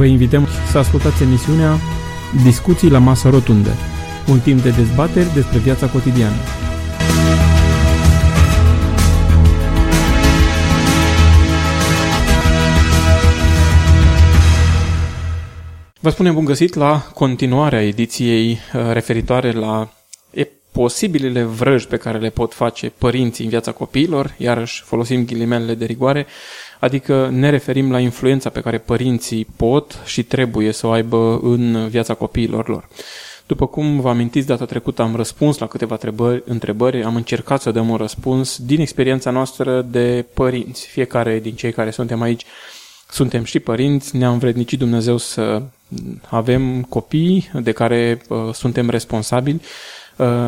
Vă invităm să ascultați emisiunea Discuții la masă rotundă, un timp de dezbateri despre viața cotidiană. Vă spunem bun găsit la continuarea ediției uh, referitoare la posibilele vrăji pe care le pot face părinții în viața copiilor, iarăși folosim ghilimelele de rigoare, adică ne referim la influența pe care părinții pot și trebuie să o aibă în viața copiilor lor. După cum vă amintiți, data trecută am răspuns la câteva întrebări, întrebări, am încercat să dăm un răspuns din experiența noastră de părinți. Fiecare din cei care suntem aici suntem și părinți, ne-am vrednicit Dumnezeu să avem copii de care uh, suntem responsabili uh,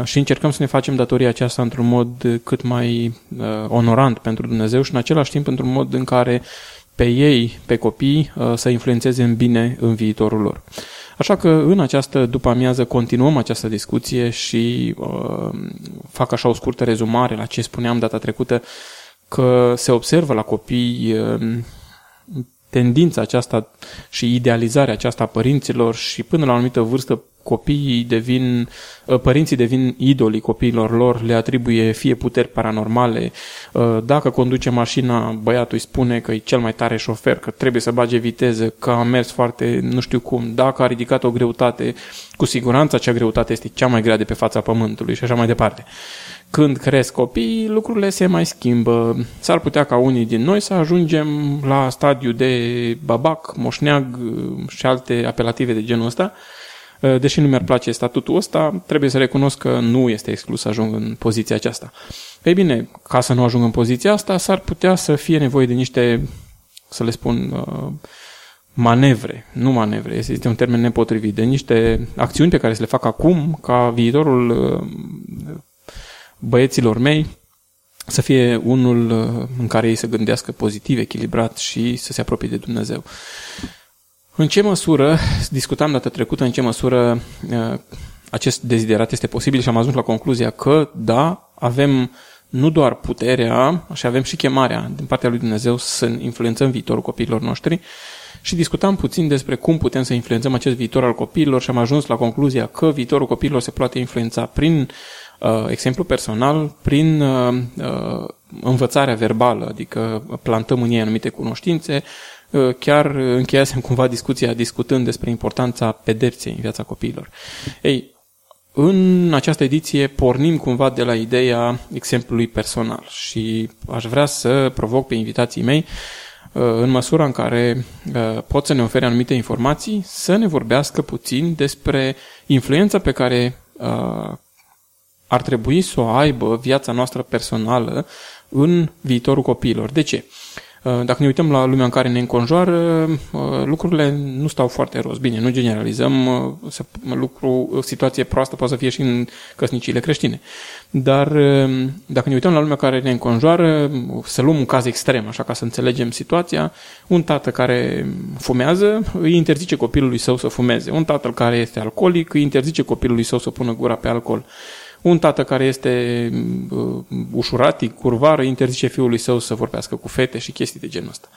și încercăm să ne facem datoria aceasta într-un mod cât mai uh, onorant pentru Dumnezeu și în același timp într-un mod în care pe ei, pe copii, uh, să influențeze în bine în viitorul lor. Așa că în această după amiază continuăm această discuție și uh, fac așa o scurtă rezumare la ce spuneam data trecută, că se observă la copii uh, tendința aceasta și idealizarea aceasta a părinților și până la o anumită vârstă copiii devin, ă, părinții devin idolii copiilor lor, le atribuie fie puteri paranormale, ă, dacă conduce mașina, băiatul îi spune că e cel mai tare șofer, că trebuie să bage viteză, că a mers foarte nu știu cum, dacă a ridicat o greutate, cu siguranță acea greutate este cea mai grea de pe fața pământului și așa mai departe. Când cresc copiii, lucrurile se mai schimbă. S-ar putea ca unii din noi să ajungem la stadiu de babac, moșneag și alte apelative de genul ăsta, Uh, deși nu mi-ar place statutul ăsta, trebuie să recunosc că nu este exclus să ajung în poziția aceasta. Ei bine, ca să nu ajung în poziția asta, s-ar putea să fie nevoie de niște, să le spun, uh, manevre, nu manevre, este un termen nepotrivit, de niște acțiuni pe care să le fac acum ca viitorul uh, băieților mei să fie unul în care ei să gândească pozitiv, echilibrat și să se apropie de Dumnezeu. În ce măsură, discutam data trecută, în ce măsură uh, acest deziderat este posibil și am ajuns la concluzia că, da, avem nu doar puterea, și avem și chemarea din partea lui Dumnezeu să influențăm viitorul copiilor noștri și discutam puțin despre cum putem să influențăm acest viitor al copiilor și am ajuns la concluzia că viitorul copiilor se poate influența prin uh, exemplu personal, prin uh, uh, învățarea verbală, adică plantăm în ei anumite cunoștințe, Uh, chiar încheiasem cumva discuția discutând despre importanța pedepsei în viața copiilor. Ei, în această ediție pornim cumva de la ideea exemplului personal și aș vrea să provoc pe invitații mei uh, în măsura în care uh, pot să ne ofere anumite informații, să ne vorbească puțin despre influența pe care ar trebui să o aibă viața noastră personală în viitorul copiilor. De ce? Uh, dacă ne uităm la lumea în care ne înconjoară, uh, lucrurile nu stau foarte roz. Bine, nu generalizăm, uh, lucru, situație proastă poate să fie și în căsniciile creștine. Dar dacă ne uităm la lumea care ne înconjoară, să luăm un caz extrem, așa ca să înțelegem situația, un tată care fumează îi interzice copilului său să fumeze. Un tată care este alcoolic îi interzice copilului său să pună gura pe alcool. Un tată care este uh, ușuratic, curvară, interzice fiului său să vorbească cu fete și chestii de genul ăsta.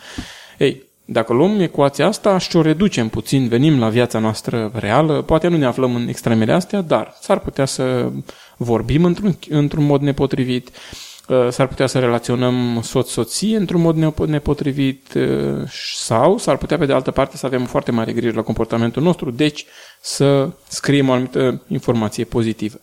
Ei, dacă luăm ecuația asta și o reducem puțin, venim la viața noastră reală, poate nu ne aflăm în extremele astea, dar s-ar putea să vorbim într-un, într-un mod nepotrivit, uh, s-ar putea să relaționăm soț-soție într-un mod nepotrivit uh, sau s-ar putea pe de altă parte să avem foarte mare grijă la comportamentul nostru, deci să scriem o anumită informație pozitivă.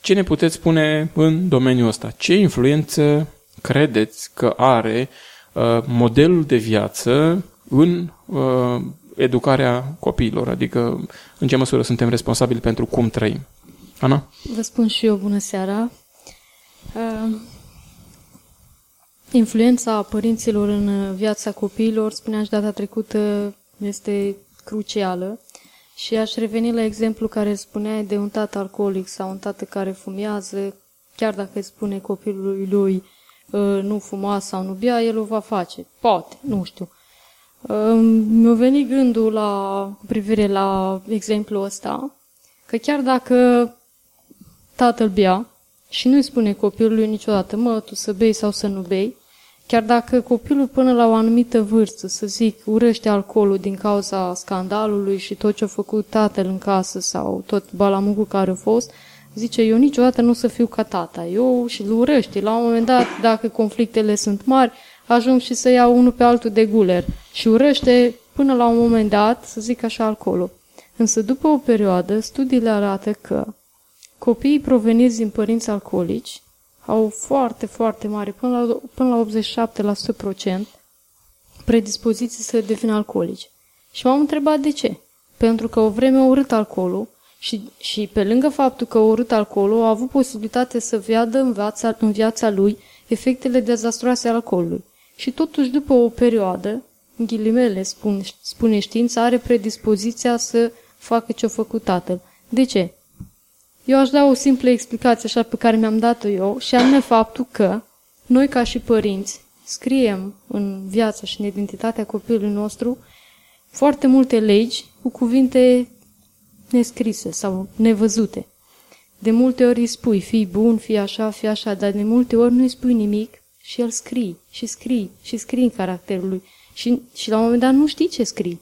Ce ne puteți spune în domeniul ăsta? Ce influență credeți că are uh, modelul de viață în uh, educarea copiilor? Adică în ce măsură suntem responsabili pentru cum trăim? Ana? Vă spun și eu bună seara. Uh, influența părinților în viața copiilor, spuneam și data trecută, este crucială. Și aș reveni la exemplu care spuneai de un tată alcoolic sau un tată care fumează, chiar dacă îi spune copilului lui ă, nu fuma sau nu bea, el o va face. Poate, nu știu. Ă, mi-a venit gândul la, cu privire la exemplul ăsta, că chiar dacă tatăl bea și nu-i spune copilului niciodată, mă, tu să bei sau să nu bei, Chiar dacă copilul până la o anumită vârstă, să zic, urăște alcoolul din cauza scandalului și tot ce a făcut tatăl în casă sau tot balamucul care a fost, zice, eu niciodată nu o să fiu ca tata. Eu și îl urăște. La un moment dat, dacă conflictele sunt mari, ajung și să iau unul pe altul de guler și urăște până la un moment dat, să zic așa, alcoolul. Însă după o perioadă, studiile arată că copiii proveniți din părinți alcoolici au foarte, foarte mare, până la, până la 87% predispoziție să devină alcoolici. Și m-am întrebat de ce. Pentru că o vreme au urât alcoolul și, și pe lângă faptul că au urât alcoolul, au avut posibilitate să vadă în viața, în viața lui efectele dezastroase ale alcoolului. Și totuși, după o perioadă, în ghilimele spun, spune știința, are predispoziția să facă ce-a făcut tatăl. De ce? Eu aș da o simplă explicație așa pe care mi-am dat-o eu și anume faptul că noi ca și părinți scriem în viața și în identitatea copilului nostru foarte multe legi cu cuvinte nescrise sau nevăzute. De multe ori îi spui, fii bun, fii așa, fii așa, dar de multe ori nu îi spui nimic și el scrii și scrii și scrii în caracterul lui. Și, și la un moment dat nu știi ce scrii.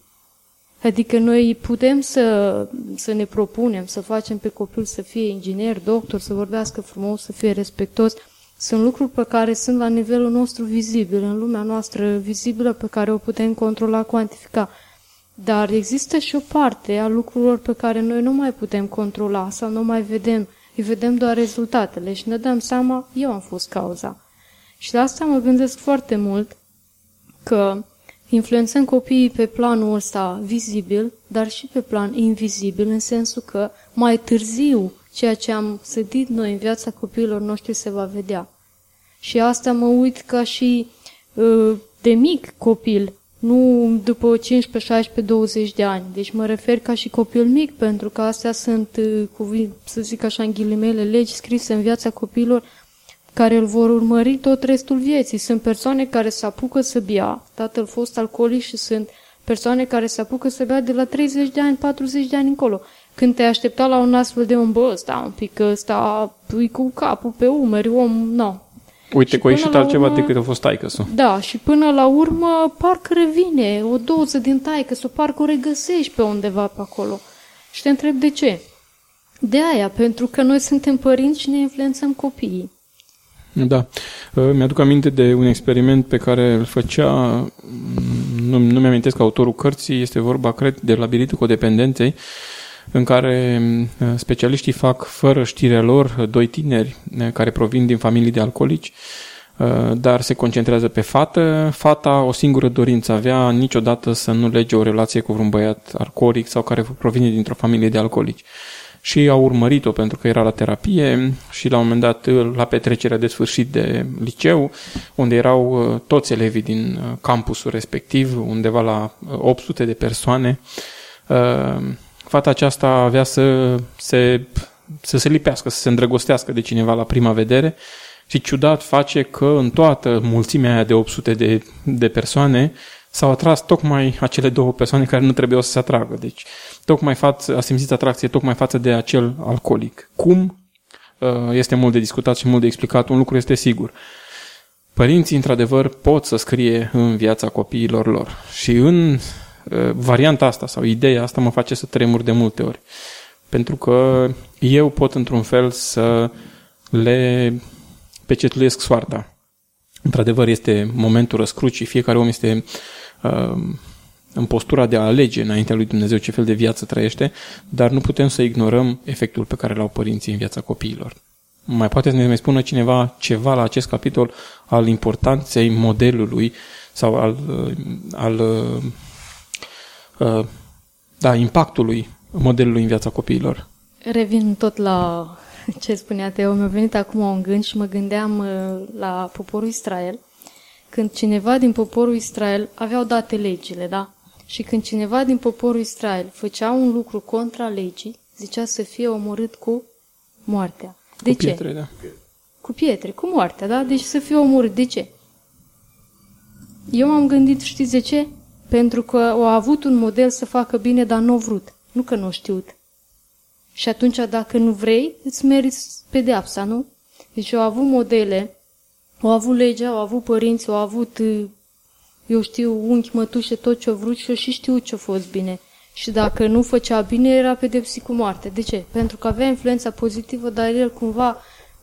Adică noi putem să, să ne propunem să facem pe copil să fie inginer, doctor, să vorbească frumos, să fie respectos. Sunt lucruri pe care sunt la nivelul nostru vizibil, în lumea noastră vizibilă pe care o putem controla, cuantifica. Dar există și o parte a lucrurilor pe care noi nu mai putem controla sau nu mai vedem, îi vedem doar rezultatele și ne dăm seama, eu am fost cauza. Și de asta mă gândesc foarte mult că influențăm copiii pe planul ăsta vizibil, dar și pe plan invizibil, în sensul că mai târziu ceea ce am sădit noi în viața copiilor noștri se va vedea. Și asta mă uit ca și uh, de mic copil, nu după 15, 16, 20 de ani. Deci mă refer ca și copil mic, pentru că astea sunt, uh, să zic așa în ghilimele, legi scrise în viața copiilor care îl vor urmări tot restul vieții. Sunt persoane care se apucă să bea, tatăl fost alcoolic și sunt persoane care se apucă să bea de la 30 de ani, 40 de ani încolo. Când te aștepta la un astfel de om, bă, ăsta un pic, ăsta pui cu capul pe umeri, om, nu. Uite, cu ieșit altceva urmă, decât a fost taică Da, și până la urmă parcă revine o doză din taică să parcă o regăsești pe undeva pe acolo. Și te întreb de ce. De aia, pentru că noi suntem părinți și ne influențăm copiii. Da. Uh, mi-aduc aminte de un experiment pe care îl făcea, mm, nu, nu mi-amintesc autorul cărții, este vorba, cred, de labirintul codependenței, în care mm, specialiștii fac, fără știrea lor, doi tineri uh, care provin din familii de alcoolici, uh, dar se concentrează pe fată. Fata o singură dorință avea niciodată să nu lege o relație cu vreun băiat alcoolic sau care provine dintr-o familie de alcoolici și au urmărit-o pentru că era la terapie și la un moment dat la petrecerea de sfârșit de liceu, unde erau uh, toți elevii din uh, campusul respectiv, undeva la 800 uh, de persoane, fata aceasta avea să se, să se lipească, să se îndrăgostească de cineva la prima vedere și ciudat face că în toată mulțimea aia de 800 de, de persoane s-au atras tocmai acele două persoane care nu trebuiau să se atragă. Deci, tocmai față, a simțit atracție tocmai față de acel alcoolic. Cum? Uh, este mult de discutat și mult de explicat. Un lucru este sigur. Părinții, într-adevăr, pot să scrie în viața copiilor lor. Și în uh, varianta asta sau ideea asta mă face să tremur de multe ori. Pentru că eu pot, într-un fel, să le pecetuiesc soarta. Într-adevăr, este momentul răscrucii, fiecare om este uh, în postura de a alege înaintea lui Dumnezeu ce fel de viață trăiește, dar nu putem să ignorăm efectul pe care l-au părinții în viața copiilor. Mai poate să ne mai spună cineva ceva la acest capitol al importanței modelului sau al, uh, al uh, uh, da, impactului modelului în viața copiilor. Revin tot la ce spunea Teo. Mi-a venit acum un gând și mă gândeam uh, la poporul Israel. Când cineva din poporul Israel aveau date legile, da? Și când cineva din poporul Israel făcea un lucru contra legii, zicea să fie omorât cu moartea. De cu ce? pietre, da. Cu pietre, cu moartea, da? Deci să fie omorât. De ce? Eu m-am gândit, știți de ce? Pentru că au avut un model să facă bine, dar nu au vrut. Nu că nu au știut. Și atunci, dacă nu vrei, îți meriți pedeapsa, nu? Deci au avut modele Au avut legea, au avut părinți, au avut, eu știu, unchi, mătușe, tot ce au vrut și eu și știu ce a fost bine. Și dacă nu făcea bine, era pedepsit cu moarte. De ce? Pentru că avea influența pozitivă, dar el cumva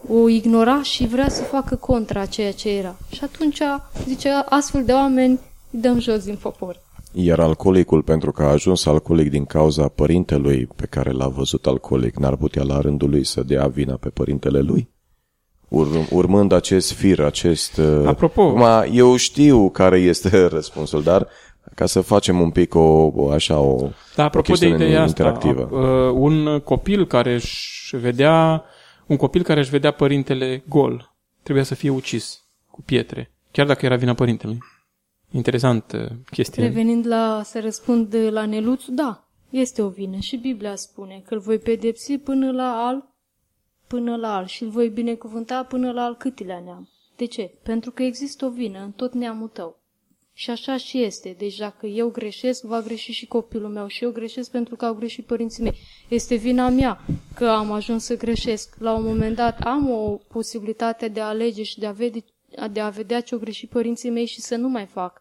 o ignora și vrea să facă contra ceea ce era. Și atunci, zice, astfel de oameni îi dăm jos din popor. Iar alcoolicul, pentru că a ajuns alcoolic din cauza părintelui pe care l-a văzut alcoolic, n-ar putea la rândul lui să dea vina pe părintele lui? Ur- urmând acest fir, acest... Uh, Apropo... Ma, eu știu care este răspunsul, dar ca să facem un pic o, o așa o, da, apropo o de ideea interactivă. Asta, uh, un copil care își vedea un copil care își vedea părintele gol trebuia să fie ucis cu pietre, chiar dacă era vina părintelui. Interesant uh, chestia. Revenind la să răspund la Neluțu, da, este o vină și Biblia spune că îl voi pedepsi până la al până la al și îl voi binecuvânta până la al câtilea neam. De ce? Pentru că există o vină în tot neamul tău. Și așa și este. Deci dacă eu greșesc, va greși și copilul meu. Și eu greșesc pentru că au greșit părinții mei. Este vina mea că am ajuns să greșesc. La un moment dat am o posibilitate de a alege și de a, vede, de a vedea ce au greșit părinții mei și să nu mai fac.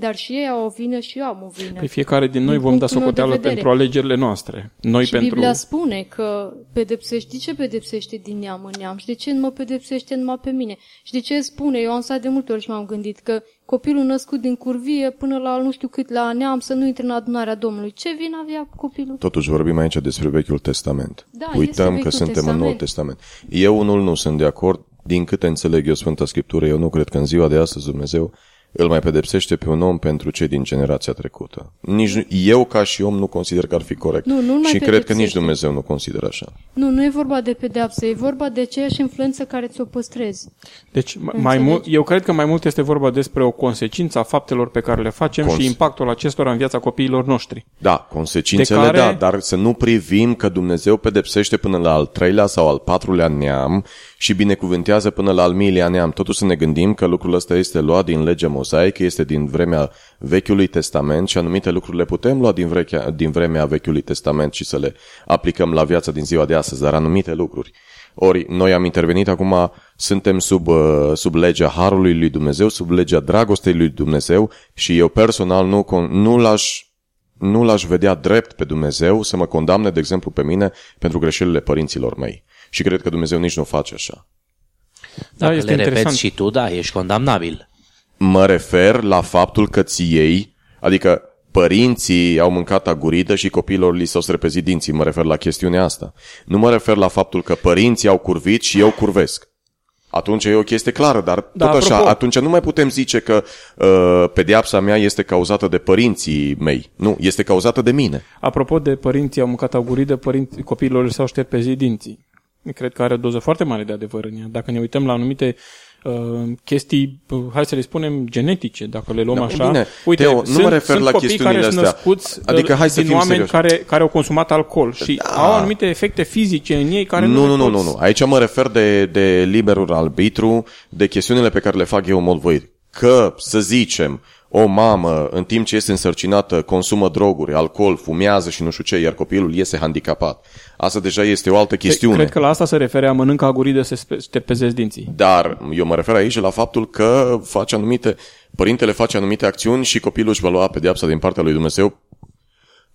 Dar și ei au o vină și eu am o vină. Păi fiecare din noi din vom da socoteală pentru alegerile noastre. Noi și pentru... Biblia spune că pedepsești. De ce pedepsește din neam în neam? Și de ce nu mă pedepsește numai pe mine? Și de ce spune? Eu am stat de multe ori și m-am gândit că copilul născut din curvie până la nu știu cât la neam să nu intre în adunarea Domnului. Ce vină avea copilul? Totuși vorbim aici despre Vechiul Testament. Da, Uităm este că suntem Testament. în Noul Testament. Eu unul nu sunt de acord. Din câte înțeleg eu Sfânta Scriptură, eu nu cred că în ziua de astăzi Dumnezeu îl mai pedepsește pe un om pentru cei din generația trecută. Nici nu, eu ca și om nu consider că ar fi corect. Nu, nu mai și cred că pedepsește. nici Dumnezeu nu consideră așa. Nu, nu e vorba de pedeapsă, e vorba de aceeași influență care ți-o păstrezi. Deci, mai mult, eu cred că mai mult este vorba despre o consecință a faptelor pe care le facem Cons- și impactul acestora în viața copiilor noștri. Da, consecințele, De care- da, dar să nu privim că Dumnezeu pedepsește până la al treilea sau al patrulea neam și binecuvântează până la al miilea neam. Totuși să ne gândim că lucrul ăsta este luat din legea mozaică, este din vremea Vechiului Testament și anumite lucruri le putem lua din, vrechea, din vremea Vechiului Testament și să le aplicăm la viața din ziua de astăzi, dar anumite lucruri. Ori noi am intervenit acum, suntem sub, uh, sub legea Harului lui Dumnezeu, sub legea dragostei lui Dumnezeu și eu personal nu, con- nu l-aș nu l-aș vedea drept pe Dumnezeu să mă condamne, de exemplu, pe mine pentru greșelile părinților mei. Și cred că Dumnezeu nici nu face așa. Da, Dacă este le repeți interesant. și tu, da, ești condamnabil. Mă refer la faptul că ți ei, adică părinții au mâncat aguridă și copiilor li s-au strepezit dinții. Mă refer la chestiunea asta. Nu mă refer la faptul că părinții au curvit și eu curvesc. Atunci e o chestie clară, dar Da, tot așa, apropo. atunci nu mai putem zice că uh, pedeapsa mea este cauzată de părinții mei. Nu, este cauzată de mine. Apropo de părinții au mâncat augurii, părinți, copiilor li s-au șterpezit dinții. Cred că are o doză foarte mare de adevăr în ea. Dacă ne uităm la anumite uh, chestii, uh, hai să le spunem, genetice, dacă le luăm Da, așa. bine, Uite, Teo, nu sunt, mă refer sunt la copii chestiunile care sunt astea. născuți Adică hai să din fim oameni serioși. care, care au consumat alcool și Da. au anumite efecte fizice în ei care Nu, nu, nu, le nu, nu, poți- nu. Aici mă refer de, de liberul arbitru, de chestiunile pe care le fac eu în mod voit. Că, să zicem, o mamă, în timp ce este însărcinată, consumă droguri, alcool, fumează și nu știu ce, iar copilul iese handicapat. Asta deja este o altă chestiune. Cred că la asta se referea mănâncă agurii de se spe- șterpezesc dinții. Dar eu mă refer aici la faptul că face anumite, părintele face anumite acțiuni și copilul își va lua pedeapsa din partea lui Dumnezeu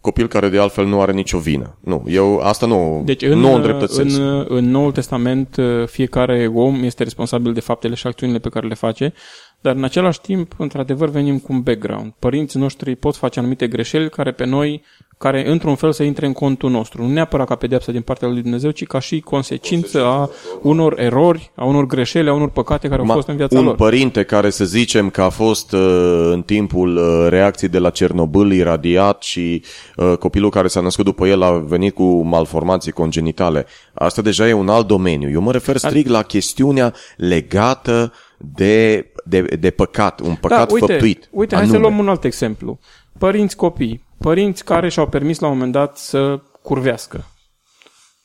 copil care de altfel nu are nicio vină. Nu, eu asta nu, Deci în, nu o îndreptățesc. în, în Noul Testament fiecare om este responsabil de faptele și acțiunile pe care le face, dar în același timp, într-adevăr, venim cu un background. Părinții noștri pot face anumite greșeli care pe noi, care într-un fel să intre în contul nostru. Nu neapărat ca pedeapsă din partea lui Dumnezeu, ci ca și consecință a unor erori, a unor greșeli, a unor păcate care au Ma- fost în viața un lor. părinte care să zicem că a fost uh, în timpul uh, reacției de la Cernobâl iradiat și uh, copilul care s-a născut după el a venit cu malformații congenitale. Asta deja e un alt domeniu. Eu mă refer strict la chestiunea legată de, de, de păcat, un păcat da, uite, făptuit. Uite, hai anume. să luăm un alt exemplu. Părinți copii. Părinți care și-au permis la un moment dat să curvească.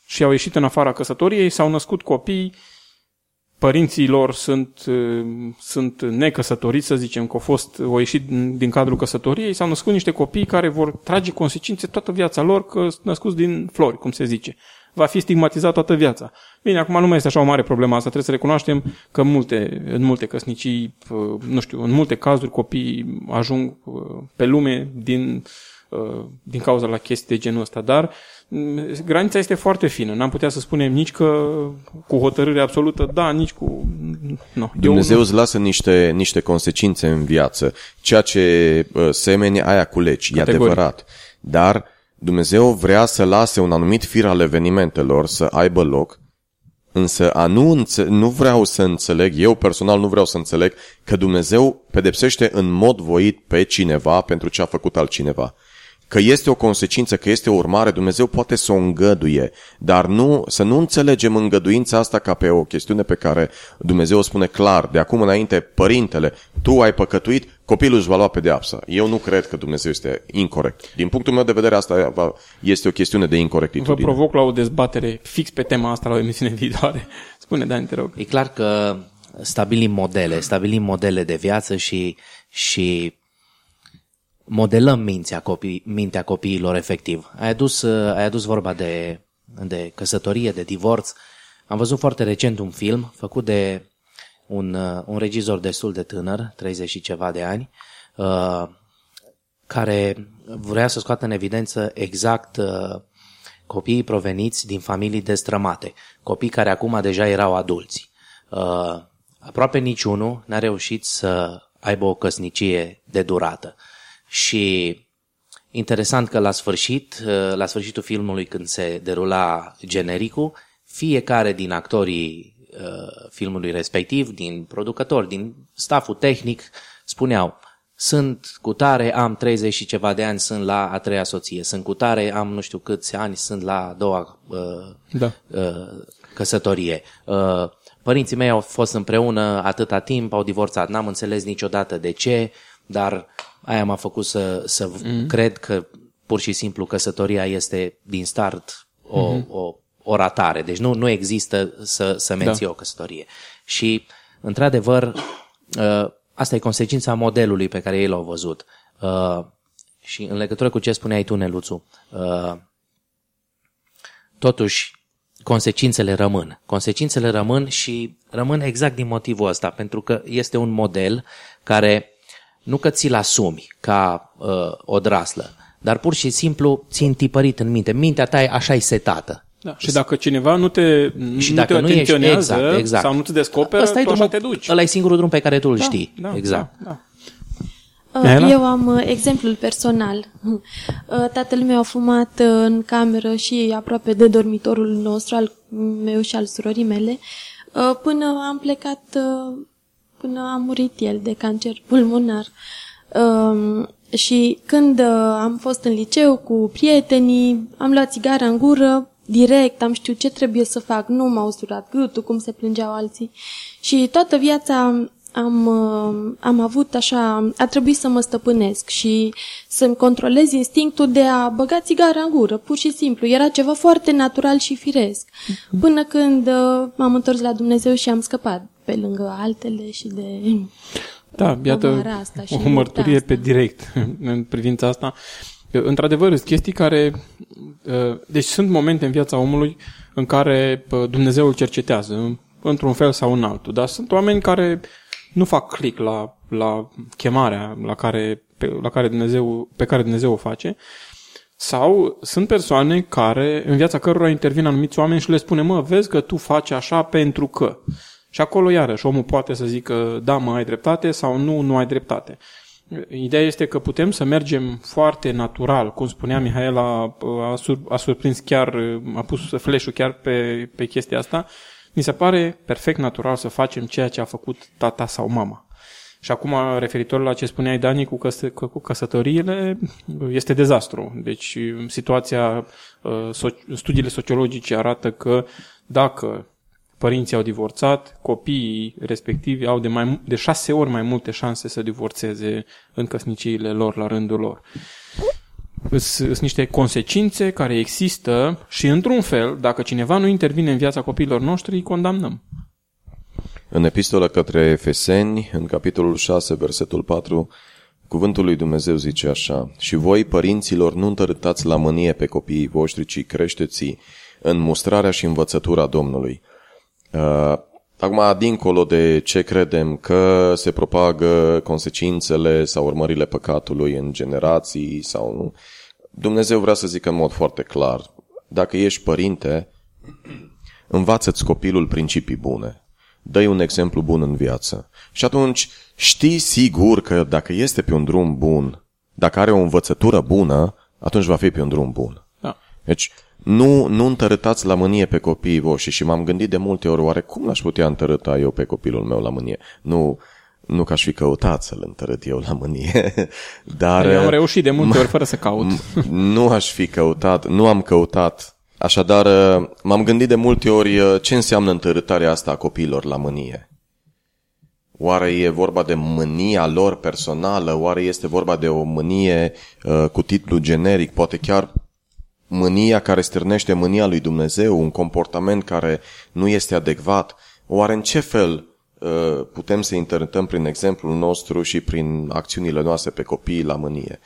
Și au ieșit în afara căsătoriei, s-au născut copii, părinții lor sunt, uh, sunt necăsătoriți, să zicem că au fost, au ieșit din din cadrul căsătoriei, s-au născut niște copii care vor trage consecințe toată viața lor că sunt născuți din flori, cum se zice. Va fi stigmatizat toată viața. Bine, acum nu mai este așa o mare problemă asta, trebuie să recunoaștem că în multe, în multe căsnicii, uh, nu știu, în multe cazuri copiii ajung uh, pe lume din, uh, din cauza la chestii de genul ăsta, dar mm, granița este foarte fină. N-am putea să spunem nici că cu hotărâre absolută, da, nici cu... No. Dumnezeu Eu, îți lasă niște, niște consecințe în viață. Ceea ce semeni, aia culegi, e adevărat. Dar Dumnezeu vrea să lase un anumit fir al evenimentelor să aibă loc, însă a nu, înțe- nu vreau să înțeleg, eu personal nu vreau să înțeleg că Dumnezeu pedepsește în mod voit pe cineva pentru ce a făcut altcineva că este o consecință, că este o urmare, Dumnezeu poate să o îngăduie, dar nu, să nu înțelegem îngăduința asta ca pe o chestiune pe care Dumnezeu o spune clar, de acum înainte, părintele, tu ai păcătuit, copilul își va lua pedeapsa. Eu nu cred că Dumnezeu este incorrect. Din punctul meu de vedere, asta este o chestiune de incorectitudine. Vă provoc la o dezbatere fix pe tema asta la o emisiune viitoare. Spune, Dan, te rog. E clar că stabilim modele, stabilim modele de viață și, și modelăm mintea, copii, mintea copiilor efectiv. Ai adus, ai adus vorba de, de căsătorie, de divorț. Am văzut foarte recent un film făcut de un, un regizor destul de tânăr, 30 și ceva de ani, uh, care vrea să scoată în evidență exact uh, copiii proveniți din familii destrămate, copii care acum deja erau adulți. Uh, aproape niciunul n-a reușit să aibă o căsnicie de durată. Și interesant că la sfârșit, la sfârșitul filmului când se derula genericul, fiecare din actorii uh, filmului respectiv, din producători, din staful tehnic, spuneau sunt cu tare, am 30 și ceva de ani, sunt la a treia soție, sunt cu tare, am nu știu câți ani, sunt la a doua uh, da. uh, căsătorie. Uh, părinții mei au fost împreună atâta timp, au divorțat, n-am înțeles niciodată de ce, dar aia m-a făcut să, să mm. cred că pur și simplu căsătoria este din start o, mm-hmm. o, o ratare. Deci nu, nu există să, să menții da. o căsătorie. Și, într-adevăr, uh, asta e consecința modelului pe care ei l-au văzut. Uh, și în legătură cu ce spuneai tu, Neluțu, uh, totuși, consecințele rămân. Consecințele rămân și rămân exact din motivul ăsta, pentru că este un model care nu că ți-l asumi ca uh, o draslă, dar pur și simplu ți întipărit în minte. Mintea ta e așa setată. Da. Și dacă cineva nu te, și nu dacă te nu atenționează ești, exact, exact. sau nu te descoperă, Asta tu așa te duci. Ăla e singurul drum pe care tu îl da, știi. Da, exact. Da, da. Uh, eu am uh, exemplul personal. Uh, tatăl meu a fumat în cameră și aproape de dormitorul nostru, al meu și al surorii mele, până am plecat până a murit el de cancer pulmonar. Um, și când uh, am fost în liceu cu prietenii, am luat țigara în gură, direct, am știut ce trebuie să fac, nu m-au usurat gâtul, cum se plângeau alții. Și toată viața am, uh, am avut așa, a trebuit să mă stăpânesc și să-mi controlez instinctul de a băga țigara în gură, pur și simplu. Era ceva foarte natural și firesc. Mhm. Până când uh, m-am întors la Dumnezeu și am scăpat pe lângă altele și de... Da, iată asta și o mărturie pe direct în privința asta. Într-adevăr, sunt chestii care... Uh, deci sunt momente în viața omului în care Dumnezeu îl cercetează, într-un fel sau în altul, dar sunt oameni care nu fac click la, la chemarea la care, pe, la care Dumnezeu, pe care Dumnezeu o face, sau sunt persoane care, în viața cărora intervin anumiți oameni și le spune, mă, vezi că tu faci așa pentru că. Și acolo, iarăși, omul poate să zică, da, mă, ai dreptate, sau nu, nu ai dreptate. Ideea este că putem să mergem foarte natural, cum spunea Mihaela, a, sur, a surprins chiar, a pus flash chiar pe, pe chestia asta, mi se pare perfect natural să facem ceea ce a făcut tata sau mama. Și acum, referitor la ce spuneai, Dani, cu, căs- cu căsătoriile, este dezastru. Deci, situația, uh, studiile sociologice arată că dacă părinții au divorțat, copiii respectivi au de, mai, de șase ori mai multe șanse să divorțeze în căsniciile lor la rândul lor. Sunt niște consecințe care există și, într-un fel, dacă cineva nu intervine în viața copiilor noștri, îi condamnăm. În epistola către Efeseni, în capitolul 6, versetul 4, cuvântul lui Dumnezeu zice așa, Și voi, părinților, nu întărâtați la mânie pe copiii voștri, ci creșteți în mustrarea și învățătura Domnului. Uh, acum, dincolo de ce credem că se propagă consecințele sau urmările păcatului în generații sau nu, Dumnezeu vrea să zică în mod foarte clar, dacă ești părinte, învață-ți copilul principii bune. dă un exemplu bun în viață. Și atunci știi sigur că dacă este pe un drum bun, dacă are o învățătură bună, atunci va fi pe un drum bun. Da. Deci nu, nu întărâtați la mânie pe copiii voștri și m-am gândit de multe ori, oare cum l-aș putea întărâta eu pe copilul meu la mânie? Nu, nu că aș fi căutat să-l întărât eu la mânie, dar... Eu am reușit de multe ori fără să caut. Nu aș fi căutat, nu am căutat. Așadar, m-am gândit de multe ori ce înseamnă întărâtarea asta a copiilor la mânie. Oare e vorba de mânia lor personală? Oare este vorba de o mânie uh, cu titlu generic? Poate chiar mânia care stârnește mânia lui Dumnezeu, un comportament care nu este adecvat? Oare în ce fel uh, putem să interpretăm prin exemplul nostru și prin acțiunile noastre pe copii la mânie?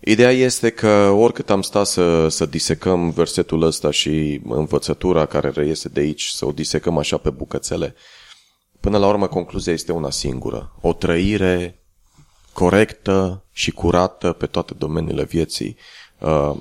Ideea este că oricât am stat să, să disecăm versetul ăsta și învățătura care reiese de aici, să o disecăm așa pe bucățele, până la urmă concluzia este una singură. O trăire corectă și curată pe toate domeniile vieții uh,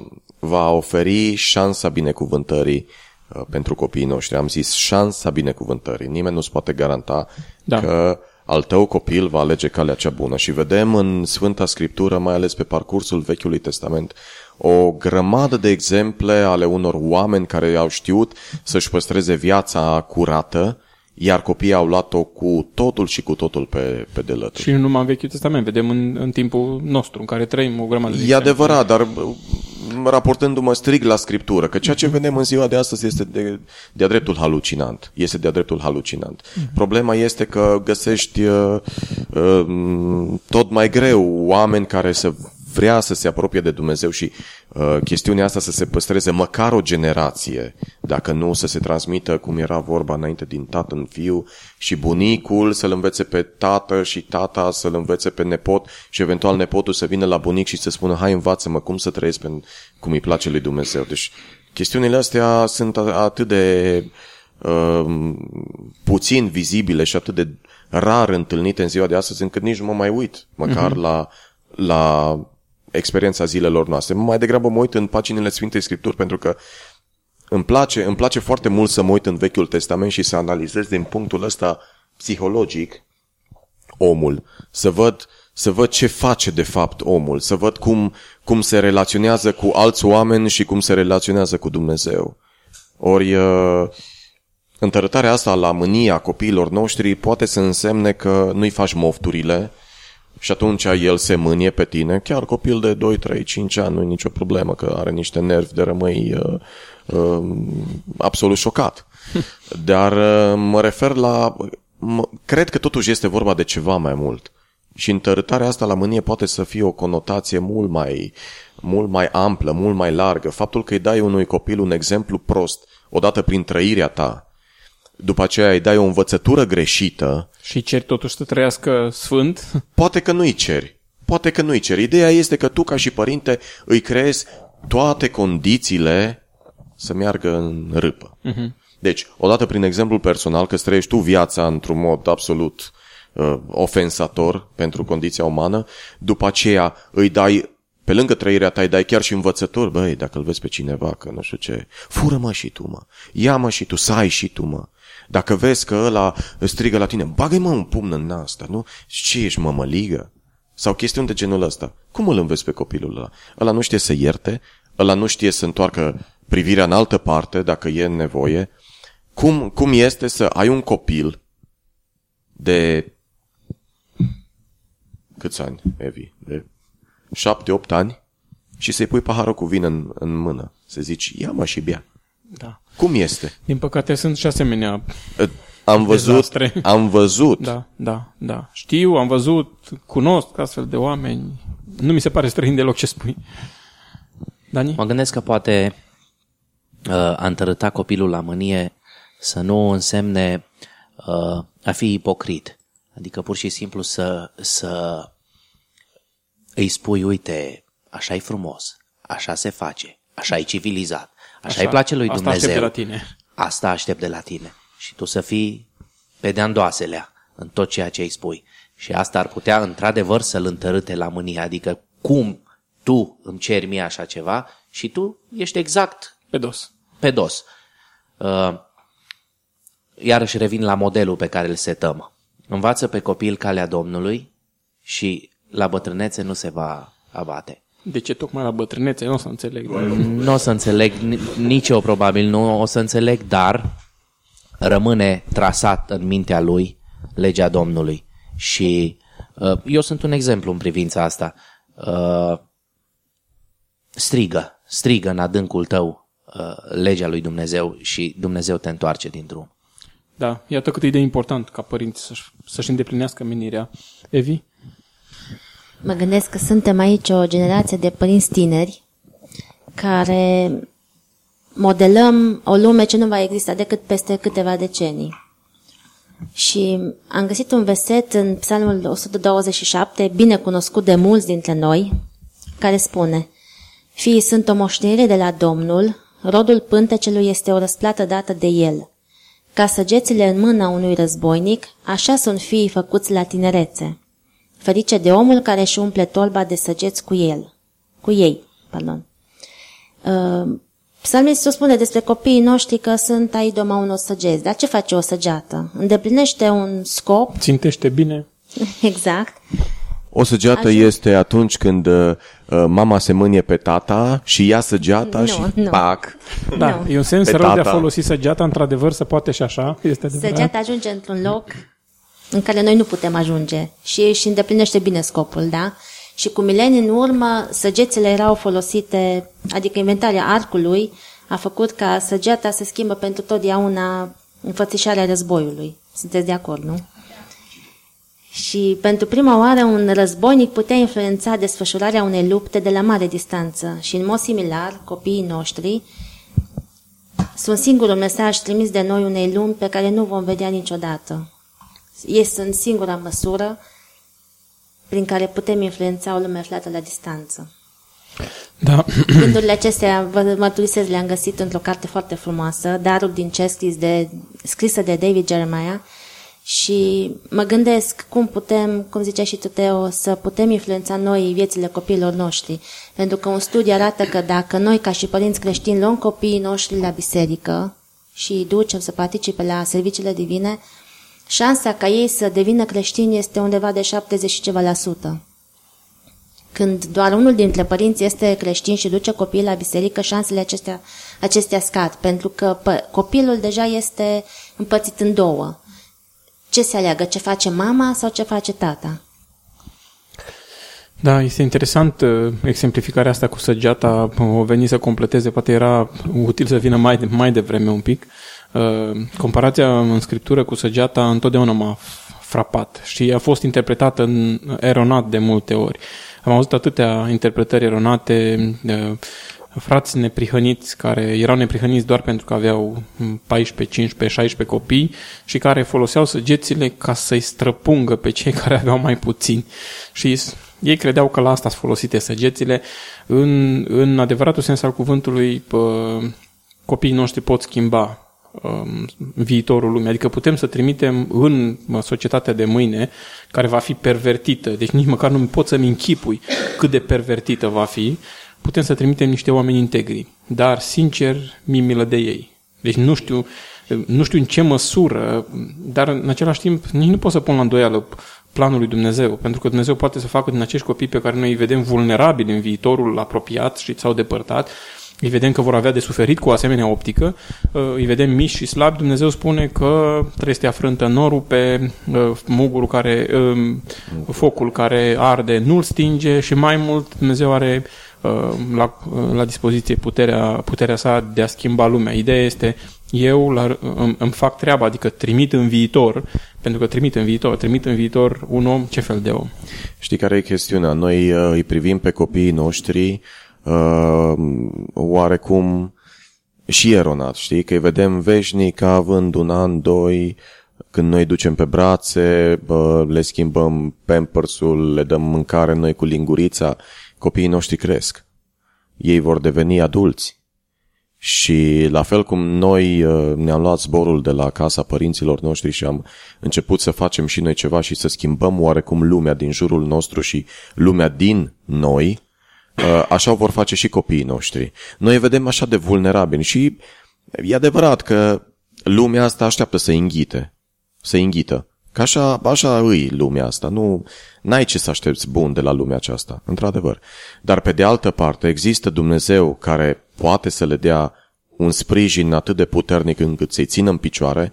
va oferi șansa binecuvântării uh, pentru copiii noștri. Am zis șansa binecuvântării. Nimeni nu-ți poate garanta da. că al tău copil va alege calea cea bună. Și vedem în Sfânta Scriptură, mai ales pe parcursul Vechiului Testament, o grămadă de exemple ale unor oameni care au știut să-și păstreze viața curată, iar copiii au luat-o cu totul și cu totul pe, pe delături. Și nu numai în Vechiul Testament, vedem în, în timpul nostru, în care trăim o grămadă de E adevărat, dar raportându-mă strict la Scriptură, că ceea ce vedem în ziua de astăzi este de, de-a dreptul halucinant. Este de-a dreptul halucinant. Problema este că găsești uh, uh, tot mai greu oameni care să vrea să se apropie de Dumnezeu și uh, chestiunea asta să se păstreze măcar o generație, dacă nu să se transmită cum era vorba înainte din tată în fiu și bunicul să-l învețe pe tată și tata să-l învețe pe nepot și eventual nepotul să vină la bunic și să spună hai învață-mă cum să trăiesc pe, cum îi place lui Dumnezeu. Deci chestiunile astea sunt atât de uh, puțin vizibile și atât de rar întâlnite în ziua de astăzi încât nici nu mă mai uit măcar uh-huh. la, la experiența zilelor noastre. Mai degrabă mă uit în paginile Sfintei Scripturi pentru că îmi place, îmi place foarte mult să mă uit în Vechiul Testament și să analizez din punctul ăsta psihologic omul, să văd, să văd ce face de fapt omul, să văd cum, cum se relaționează cu alți oameni și cum se relaționează cu Dumnezeu. Ori uh, întărătarea asta la mânia copiilor noștri poate să însemne că nu-i faci mofturile, și atunci el se mânie pe tine, chiar copil de 2, 3, 5 ani, nu e nicio problemă, că are niște nervi de rămâi uh, uh, absolut șocat. Dar uh, mă refer la... Mă, cred că totuși este vorba de ceva mai mult. Și întărâtarea asta la mânie poate să fie o conotație mult mai, mult mai amplă, mult mai largă. Faptul că îi dai unui copil un exemplu prost, odată prin trăirea ta, după aceea îi dai o învățătură greșită. Și ceri totuși să trăiască sfânt? Poate că nu-i ceri. Poate că nu-i ceri. Ideea este că tu, ca și părinte, îi creezi toate condițiile să meargă în râpă. Uh-huh. Deci, odată prin exemplu personal, că trăiești tu viața într-un mod absolut uh, ofensator pentru condiția umană, după aceea îi dai pe lângă trăirea ta îi dai chiar și învățător, băi, dacă îl vezi pe cineva, că nu știu ce, fură-mă și tu, mă, ia-mă și tu, să ai și tu, mă, dacă vezi că ăla strigă la tine, bagă mă un pumn în asta, nu? Ce ești mămăligă? Sau chestiuni de genul ăsta. Cum îl înveți pe copilul ăla? Ăla nu știe să ierte, ăla nu știe să întoarcă privirea în altă parte dacă e nevoie. Cum, cum este să ai un copil de câți ani, Evi? De șapte, opt ani și să-i pui paharul cu vin în, în mână. Să zici, ia mă și bea. Da. Cum este? Din păcate sunt și asemenea am văzut, dezastre. am văzut. Da, da, da. Știu, am văzut, cunosc astfel de oameni. Nu mi se pare străin deloc ce spui. Dani? Mă gândesc că poate uh, a întărâta copilul la mânie să nu însemne uh, a fi ipocrit. Adică pur și simplu să, să îi spui, uite, așa e frumos, așa se face, Așa e civilizat. Așa, Așa îi place lui asta Dumnezeu. Asta de la tine. Asta aștept de la tine. Și tu să fii pe de-andoaselea în tot ceea ce îi spui. Și asta ar putea, într-adevăr, să-l întărâte la mânie. Adică cum tu îmi ceri mie așa ceva și tu ești exact Pe dos. pe dos. Uh, iarăși revin la modelul pe care îl setăm. Învață pe copil calea Domnului și la bătrânețe nu se va abate. De ce tocmai la bătrânețe? Nu o să înțeleg. Nu o să înțeleg, ni- nici eu probabil nu o să înțeleg, dar rămâne trasat în mintea lui legea Domnului. Și uh, eu sunt un exemplu în privința asta. Uh, strigă, strigă în adâncul tău uh, legea lui Dumnezeu și Dumnezeu te întoarce din drum. Da, iată cât e de important ca părinți să-și, să-și îndeplinească menirea. Evi? Mă gândesc că suntem aici o generație de părinți tineri care modelăm o lume ce nu va exista decât peste câteva decenii. Și am găsit un verset în Psalmul 127, bine cunoscut de mulți dintre noi, care spune Fiii sunt o moștenire de la Domnul, rodul pântecelui este o răsplată dată de el. Ca săgețile în mâna unui războinic, așa sunt fiii făcuți la tinerețe. Ferice de omul care își umple tolba de săgeți cu el. Cu ei, pardon. Uh, Psalmistul spune despre copiii noștri că sunt ai doma unor săgeți. Dar ce face o săgeată? Îndeplinește un scop, Țintește bine. exact, O săgeată Așa. este atunci când uh, uh, mama se mânie pe tata și ia săgeata Nu, și nu. pac. Da, Nu. e un sens Pe rău de a tata. folosi săgeata, într-adevăr, să poate și așa. Este adevărat. săgeata ajunge într-un loc în care noi nu putem ajunge și își îndeplinește bine scopul, da? Și cu milenii în urmă, săgețile erau folosite, adică inventarea arcului a făcut ca săgeata să schimbă pentru totdeauna înfățișarea războiului. Sunteți de acord, nu? Și pentru prima oară un războinic putea influența desfășurarea unei lupte de la mare distanță și în mod similar copiii noștri sunt singurul mesaj trimis de noi unei lumi pe care nu vom vedea niciodată. Ei sunt singura măsură prin care putem influența o lume aflată la distanță. Da, Gândurile acestea, vă mărturisesc, le-am găsit într-o carte foarte frumoasă, Darul din cer, scris de, scrisă de David Jeremiah, și mă gândesc cum putem, cum zicea și tu, Teo, să putem influența noi viețile copiilor noștri. Pentru că un studiu arată că dacă noi, ca și părinți creștini, luăm copiii noștri la biserică și îi ducem să participe la serviciile divine, șansa ca ei să devină creștini este undeva de 70 și ceva la sută. Când doar unul dintre părinți este creștin și duce copiii la biserică, șansele acestea, acestea scad, pentru că pă, copilul deja este împărțit în două. Ce se aleagă, ce face mama sau ce face tata? Da, este interesant uh, exemplificarea asta cu săgeata. O veni să completeze, poate era util să vină mai, mai devreme un pic. Uh, Comparația în scriptură cu săgeata întotdeauna m-a frapat și a fost interpretată în eronat de multe ori. Am auzit atâtea interpretări eronate, uh, frați neprihăniți care erau neprihăniți doar pentru că aveau 14, 15, 16 copii și care foloseau săgețile ca să-i străpungă pe cei care aveau mai puțini. Și ei credeau că la asta sunt folosite săgețile. În, în adevăratul sens al cuvântului, pă, copiii noștri pot schimba um, viitorul lumii. Adică putem să trimitem în mă, societatea de mâine, care va fi pervertită, deci nici măcar nu pot să-mi închipui cât de pervertită va fi, putem să trimitem niște oameni integri. Dar, sincer, mi milă de ei. Deci nu știu, nu știu în ce măsură, dar în același timp nici nu pot să pun la îndoială planul lui Dumnezeu, pentru că Dumnezeu poate să facă din acești copii pe care noi îi vedem vulnerabili în viitorul apropiat și s-au depărtat, îi vedem că vor avea de suferit cu o asemenea optică, îi vedem mici și slabi, Dumnezeu spune că trebuie să te afrântă norul pe mugurul care, focul care arde nu-l stinge și mai mult Dumnezeu are la, la dispoziție puterea, puterea sa de a schimba lumea. Ideea este eu la, îmi, îmi fac treaba, adică trimit în viitor, pentru că trimit în viitor, trimit în viitor un om, ce fel de om? Știi care e chestiunea? Noi uh, îi privim pe copiii noștri uh, oarecum și eronat, știi? Că îi vedem veșnic având un an, doi, când noi ducem pe brațe, uh, le schimbăm pampersul, le dăm mâncare noi cu lingurița, copiii noștri cresc. ei vor deveni adulți. Și la fel cum noi uh, ne-am luat zborul de la casa părinților noștri și am început să facem și noi ceva și să schimbăm oarecum lumea din jurul nostru și lumea din noi, uh, așa o vor face și copiii noștri. Noi vedem așa de vulnerabili și e adevărat că lumea asta așteaptă să înghite, să înghită. Că așa, așa îi lumea asta, nu n-ai ce să aștepți bun de la lumea aceasta, într-adevăr. Dar pe de altă parte există Dumnezeu care poate să le dea un sprijin atât de puternic încât să-i țină în picioare,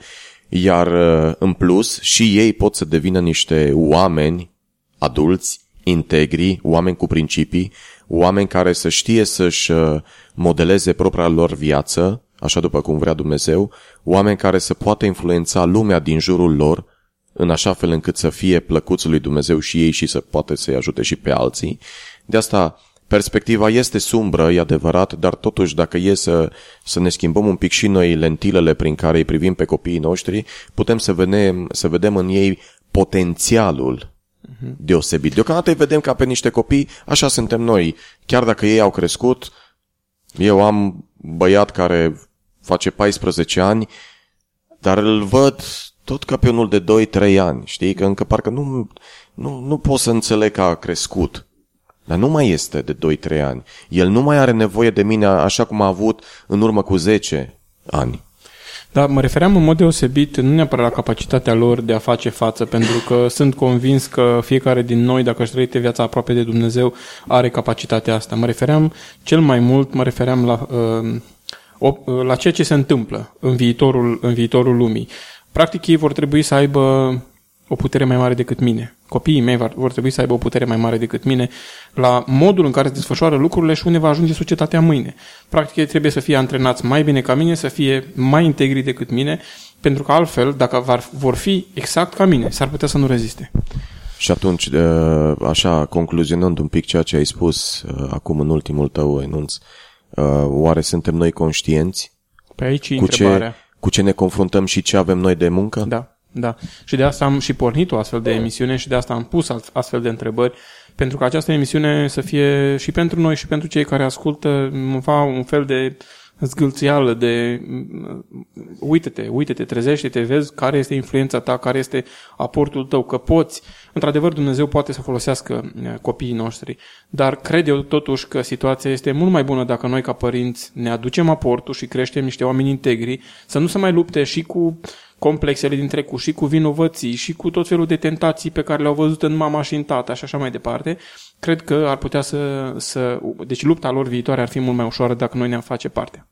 iar uh, în plus și ei pot să devină niște oameni adulți, integri, oameni cu principii, oameni care să știe să-și uh, modeleze propria lor viață, așa după cum vrea Dumnezeu, oameni care să poată influența lumea din jurul lor, în așa fel încât să fie plăcuți lui Dumnezeu și ei și să poate să-i ajute și pe alții. De asta perspectiva este sumbră, e adevărat, dar totuși dacă e să, să ne schimbăm un pic și noi lentilele prin care îi privim pe copiii noștri, putem să vedem, să vedem în ei potențialul deosebit. Deocamdată îi vedem ca pe niște copii, așa suntem noi. Chiar dacă ei au crescut, eu am băiat care face 14 ani, dar îl văd tot ca pe unul de 2-3 ani, știi? Că încă parcă nu, nu, nu pot să înțeleg că a crescut. Dar nu mai este de 2-3 ani. El nu mai are nevoie de mine așa cum a avut în urmă cu 10 ani. Da, mă refeream în mod deosebit nu neapărat la capacitatea lor de a face față, pentru că sunt convins că fiecare din noi, dacă își trăiește viața aproape de Dumnezeu, are capacitatea asta. Mă refeream cel mai mult, mă refeream la, uh, la ceea ce se întâmplă în viitorul, în viitorul lumii. Practic ei vor trebui să aibă o putere mai mare decât mine. Copiii mei vor trebui să aibă o putere mai mare decât mine la modul în care se desfășoară lucrurile și unde va ajunge societatea mâine. Practic ei trebuie să fie antrenați mai bine ca mine, să fie mai integri decât mine, pentru că altfel, dacă vor fi exact ca mine, s-ar putea să nu reziste. Și atunci, așa, concluzionând un pic ceea ce ai spus acum în ultimul tău enunț, oare suntem noi conștienți? Pe aici cu întrebarea. Ce, cu ce ne confruntăm și ce avem noi de muncă? Da. Da. Și de asta am și pornit o astfel de emisiune și de asta am pus astfel de întrebări, pentru că această emisiune să fie și pentru noi și pentru cei care ascultă cumva un fel de zgâlțială de uite-te, uite-te, trezește-te, vezi care este influența ta, care este aportul tău, că poți, într-adevăr Dumnezeu poate să folosească eh, copiii noștri, dar cred eu totuși că situația este mult mai bună dacă noi ca părinți ne aducem aportul și creștem niște oameni integri, să nu se mai lupte și cu complexele din trecut și cu vinovății și cu tot felul de tentații pe care le-au văzut în mama și în tata și așa mai departe, cred că ar putea să, să... Deci lupta lor viitoare ar fi mult mai ușoară dacă noi ne-am face parte.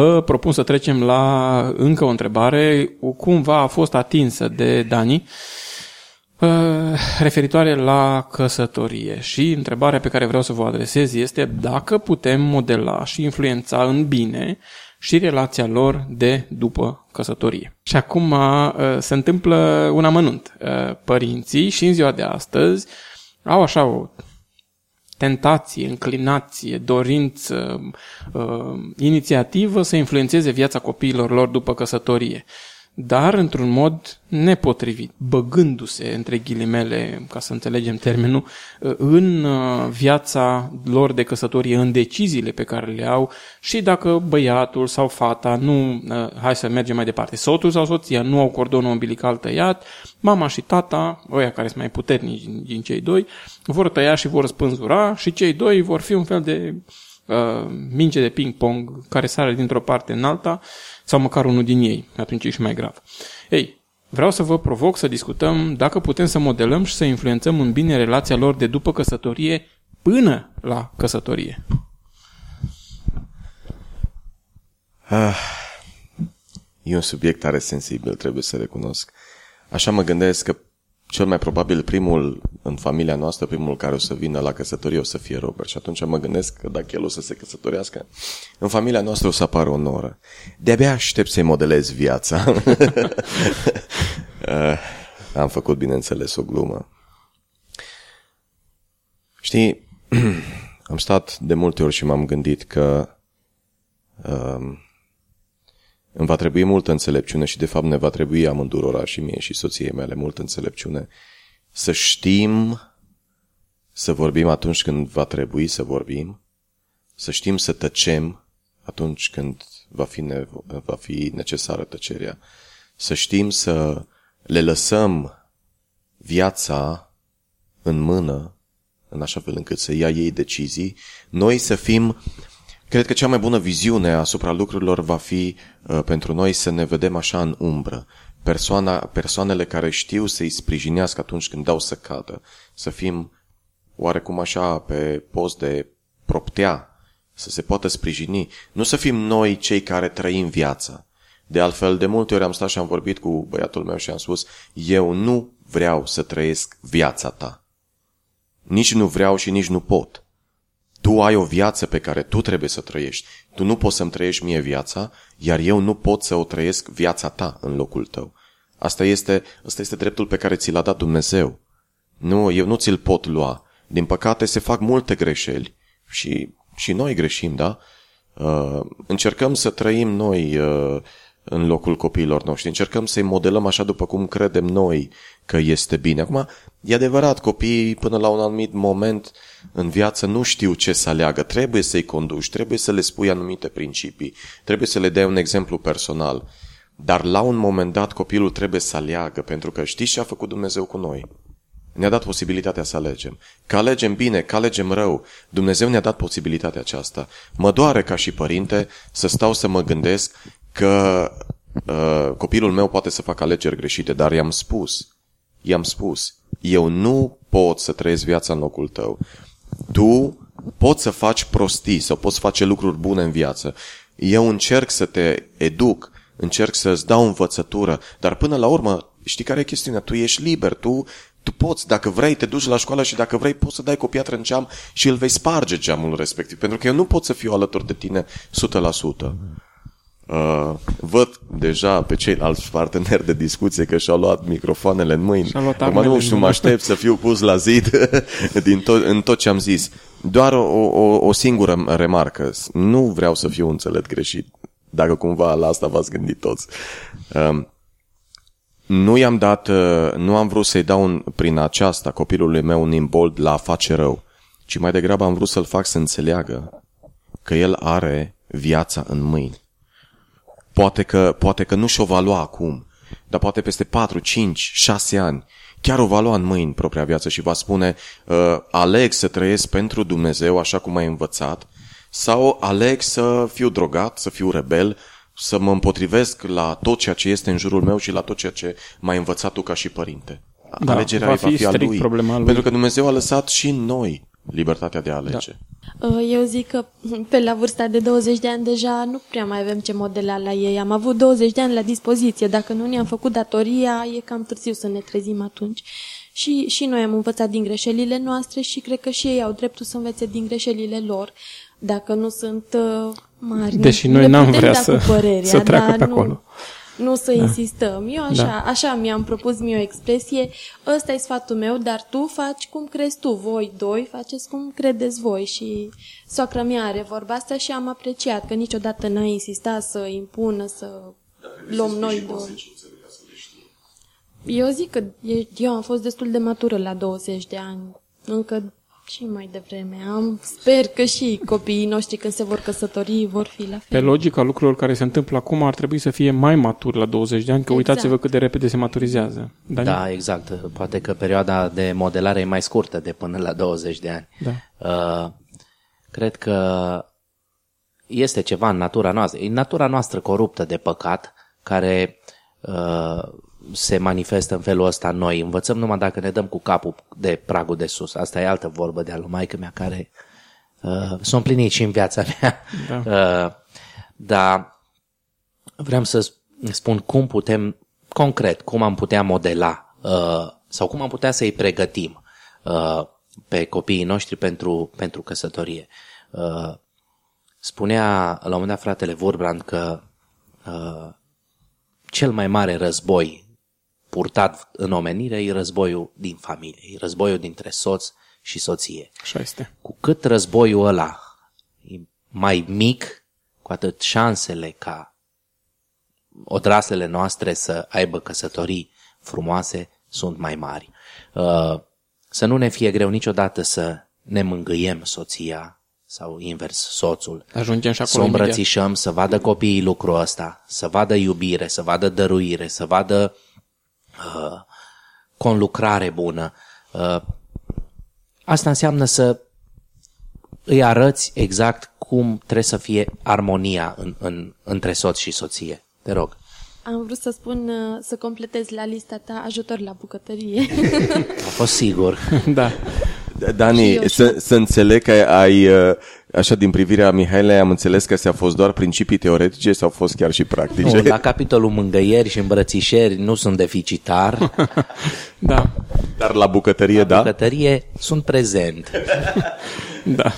Vă propun să trecem la încă o întrebare, cumva a fost atinsă de Dani, uh, referitoare la căsătorie. Și întrebarea pe care vreau să vă adresez este dacă putem modela și influența în bine și relația lor de după căsătorie. Și acum uh, se întâmplă un amănunt. Uh, părinții și în ziua de astăzi au așa o tentație, înclinație, dorință, uh, inițiativă să influențeze viața copiilor lor după căsătorie dar într-un mod nepotrivit, băgându-se, între ghilimele, ca să înțelegem termenul, în uh, viața lor de căsătorie, în deciziile pe care le au și dacă băiatul sau fata nu, uh, hai să mergem mai departe, soțul sau soția nu au cordonul umbilical tăiat, mama și tata, ăia care sunt mai puternici din cei doi, vor tăia și vor spânzura și cei doi vor fi un fel de uh, minge de ping-pong care sare dintr-o parte în alta sau măcar unul din ei, atunci e și mai grav. Ei, vreau să vă provoc să discutăm dacă putem să modelăm și să influențăm în bine relația lor de după căsătorie până la căsătorie. Ah, e un subiect tare sensibil, trebuie să recunosc. Așa mă gândesc că cel mai probabil primul în familia noastră, primul care o să vină la căsătorie o să fie Robert. Și atunci mă gândesc că dacă el o să se căsătorească, în familia noastră o să apară o noră. De-abia aștept să-i modelez viața. Eh, am făcut, bineînțeles, o glumă. Știi, am stat de multe ori și m-am gândit că um, îmi va trebui multă înțelepciune și de fapt ne va trebui amândurora și mie și soției mele multă înțelepciune. Să știm să vorbim atunci când va trebui să vorbim, să știm să tăcem atunci când va fi, nevo- va fi necesară tăcerea, să știm să le lăsăm viața în mână, în așa fel încât să ia ei decizii, noi să fim Cred că cea mai bună viziune asupra lucrurilor va fi uh, pentru noi să ne vedem așa în umbră. Persoana, persoanele care știu să-i sprijinească atunci când dau să cadă. Să fim oarecum așa pe post de proptea, să se poată sprijini. Nu să fim noi cei care trăim viața. De altfel, de multe ori am stat și am vorbit cu băiatul meu și am spus, eu nu vreau să trăiesc viața ta. Nici nu vreau și nici nu pot. Tu ai o viață pe care tu trebuie să trăiești. Tu nu poți să-mi trăiești mie viața, iar eu nu pot să o trăiesc viața ta în locul tău. Asta este, asta este dreptul pe care ți l-a dat Dumnezeu. Nu, eu nu ți-l pot lua. Din păcate se fac multe greșeli și, și noi greșim, da? Uh, încercăm să trăim noi uh, în locul copiilor noștri. Încercăm să-i modelăm așa după cum credem noi că este bine. Acum, e adevărat, copiii până la un anumit moment în viață nu știu ce să aleagă. Trebuie să-i conduci, trebuie să le spui anumite principii, trebuie să le dai un exemplu personal. Dar la un moment dat copilul trebuie să aleagă, pentru că știți ce a făcut Dumnezeu cu noi? Ne-a dat posibilitatea să alegem. Că alegem bine, că alegem rău. Dumnezeu ne-a dat posibilitatea aceasta. Mă doare ca și părinte să stau să mă gândesc că uh, copilul meu poate să facă alegeri greșite, dar i-am spus, i-am spus, eu nu pot să trăiesc viața în locul tău. Tu poți să faci prostii sau poți face lucruri bune în viață. Eu încerc să te educ, încerc să-ți dau învățătură, dar până la urmă, știi care e chestiunea? Tu ești liber, tu, tu poți, dacă vrei, te duci la școală și dacă vrei, poți să dai cu o piatră în geam și îl vei sparge geamul respectiv, pentru că eu nu pot să fiu alături de tine 100%. Uh, văd deja pe ceilalți parteneri de discuție că și-au luat microfoanele în mâini. Acum nu știu, mă aștept să fiu pus la zid din tot, în tot ce am zis. Doar o, o, o singură remarcă. Nu vreau să fiu înțelet greșit. Dacă cumva la asta v-ați gândit toți. Uh, nu i-am dat, uh, nu am vrut să-i dau un, prin aceasta copilului meu un imbold la a face rău, ci mai degrabă am vrut să-l fac să înțeleagă că el are viața în mâini. Poate că, poate că nu și-o va lua acum, dar poate peste 4, 5, 6 ani, chiar o va lua în mâini propria viață și va spune uh, aleg să trăiesc pentru Dumnezeu așa cum ai învățat sau aleg să fiu drogat, să fiu rebel, să mă împotrivesc la tot ceea ce este în jurul meu și la tot ceea ce m-ai învățat tu ca și părinte. Da, Alegerea va fi, va fi a lui, lui. Pentru că Dumnezeu a lăsat și noi libertatea de a alege. Da. Uh, Eu zic că pe la vârsta de 20 de ani deja nu prea mai avem ce modela la ei. Am avut 20 de ani la dispoziție. Dacă nu ne-am făcut datoria, e cam târziu să ne trezim atunci. Și, și noi am învățat din greșelile noastre și cred că și ei au dreptul să învețe din greșelile lor. Dacă nu sunt uh, mari. Deși Nu noi le n-am putem vrea da să- cu părerea, să treacă dar pe nu- acolo. nu să da. insistăm. Eu așa, Da. da. așa mi-am propus mie o expresie, ăsta e sfatul meu, dar tu faci cum crezi tu, voi doi faceți cum credeți voi și soacra mea are vorba asta și am apreciat că niciodată n-a insistat să impună, să luăm noi doi. Eu zic că e- eu am fost destul de matură la 20 de ani, încă și mai devreme. Am, sper că și copiii noștri când se vor căsători vor fi la Pe fel. logica lucrurilor care se întâmplă acum ar trebui să fie mai matur la 20 de ani, că Exact. uitați-vă cât de repede se maturizează. Dar Da, exact. Poate că perioada de modelare e mai scurtă de până la 20 de ani. Da. Uh, cred că este ceva în natura noastră. E natura noastră coruptă de păcat care uh, se manifestă în felul ăsta în noi. Învățăm numai dacă ne dăm cu capul de pragul de sus. Asta e altă vorbă de a lui maică mea care uh, s-a împlinit și în viața mea. Da. Uh, dar vreau să sp- spun cum putem, concret, cum am putea modela uh, sau cum am putea să-i pregătim uh, pe copiii noștri pentru, pentru căsătorie. Uh, spunea la un moment dat fratele Vorbrand că uh, cel mai mare război purtat în omenire e războiul din familie, e războiul dintre soț și soție Așa este. cu cât războiul ăla e mai mic, cu atât șansele ca odraslele noastre să aibă căsătorii frumoase sunt mai mari. Uh, Să nu ne fie greu niciodată să ne mângâiem soția sau invers soțul. Ajungem și Să acolo o imediat. îmbrățișăm, să vadă copiii lucrul ăsta, să vadă iubire, să vadă dăruire, să vadă uh, conlucrare bună. Uh, asta înseamnă să îi arăți exact cum trebuie să fie armonia în, în, între soț și soție. Te rog. Am vrut să spun, uh, să completez la lista ta ajutor la bucătărie. A fost sigur. Da. Dani, eu să, să înțeleg că ai, uh, așa din privirea Mihailei, am înțeles că astea au fost doar principii teoretice sau au fost chiar și practice? Nu, la capitolul mângăieri și îmbrățișeri nu sunt deficitar. Da. Dar la bucătărie, da? Bucătărie sunt prezent. Da.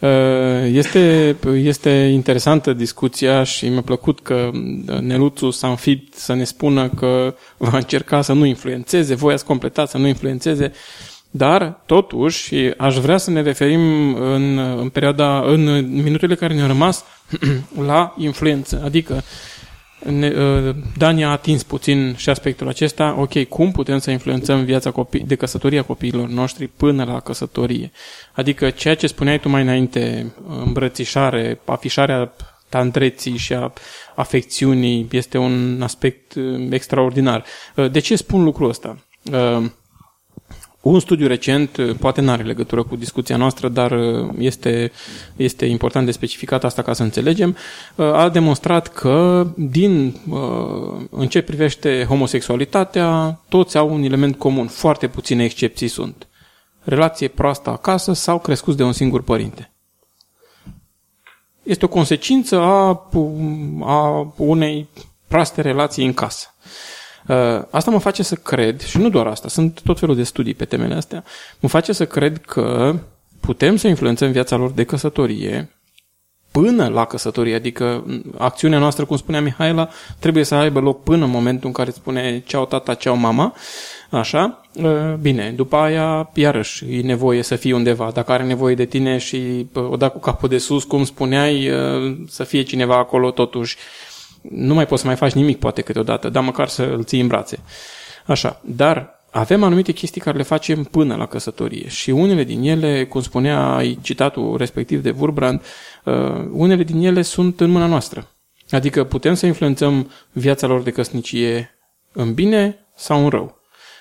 Uh, Este, este interesantă discuția și mi-a plăcut că uh, Neluțu s-a înfit să ne spună că va încerca să nu influențeze, voi ați completat să nu influențeze, dar totuși aș vrea să ne referim în, în perioada, în minutele care ne-au rămas la influență, adică ne, uh, Dani a atins puțin și aspectul acesta. Ok, cum putem să influențăm viața copii, de căsătorie a copiilor noștri până la căsătorie? Adică ceea ce spuneai tu mai înainte, îmbrățișare, afișarea tandreții și a afecțiunii este un aspect uh, extraordinar. Uh, De ce spun lucrul ăsta? Uh, un studiu recent, uh, poate nu are legătură cu discuția noastră, dar uh, este, este important de specificat asta ca să înțelegem, uh, a demonstrat că din, uh, în ce privește homosexualitatea, toți au un element comun, foarte puține excepții sunt. Relație proastă acasă sau crescuți de un singur părinte. Este o consecință a, a unei proaste relații în casă. Uh, Asta mă face să cred, și nu doar asta, sunt tot felul de studii pe temele astea, mă face să cred că putem să influențăm viața lor de căsătorie până la căsătorie, adică acțiunea noastră, cum spunea Mihaela, trebuie să aibă loc până în momentul în care îți spune ceau tata, ceau mama, așa, Uh, bine, după aia, iarăși, e nevoie să fii undeva, dacă are nevoie de tine și uh, o da cu capul de sus, cum spuneai, uh, să fie cineva acolo totuși, nu mai poți să mai faci nimic poate câteodată, dar măcar să îl ții în brațe. Așa, dar avem anumite chestii care le facem până la căsătorie și unele din ele, cum spunea ai citatul respectiv de Wurbrand, uh, unele din ele sunt în mâna noastră. Adică putem să influențăm viața lor de căsnicie în bine sau în rău.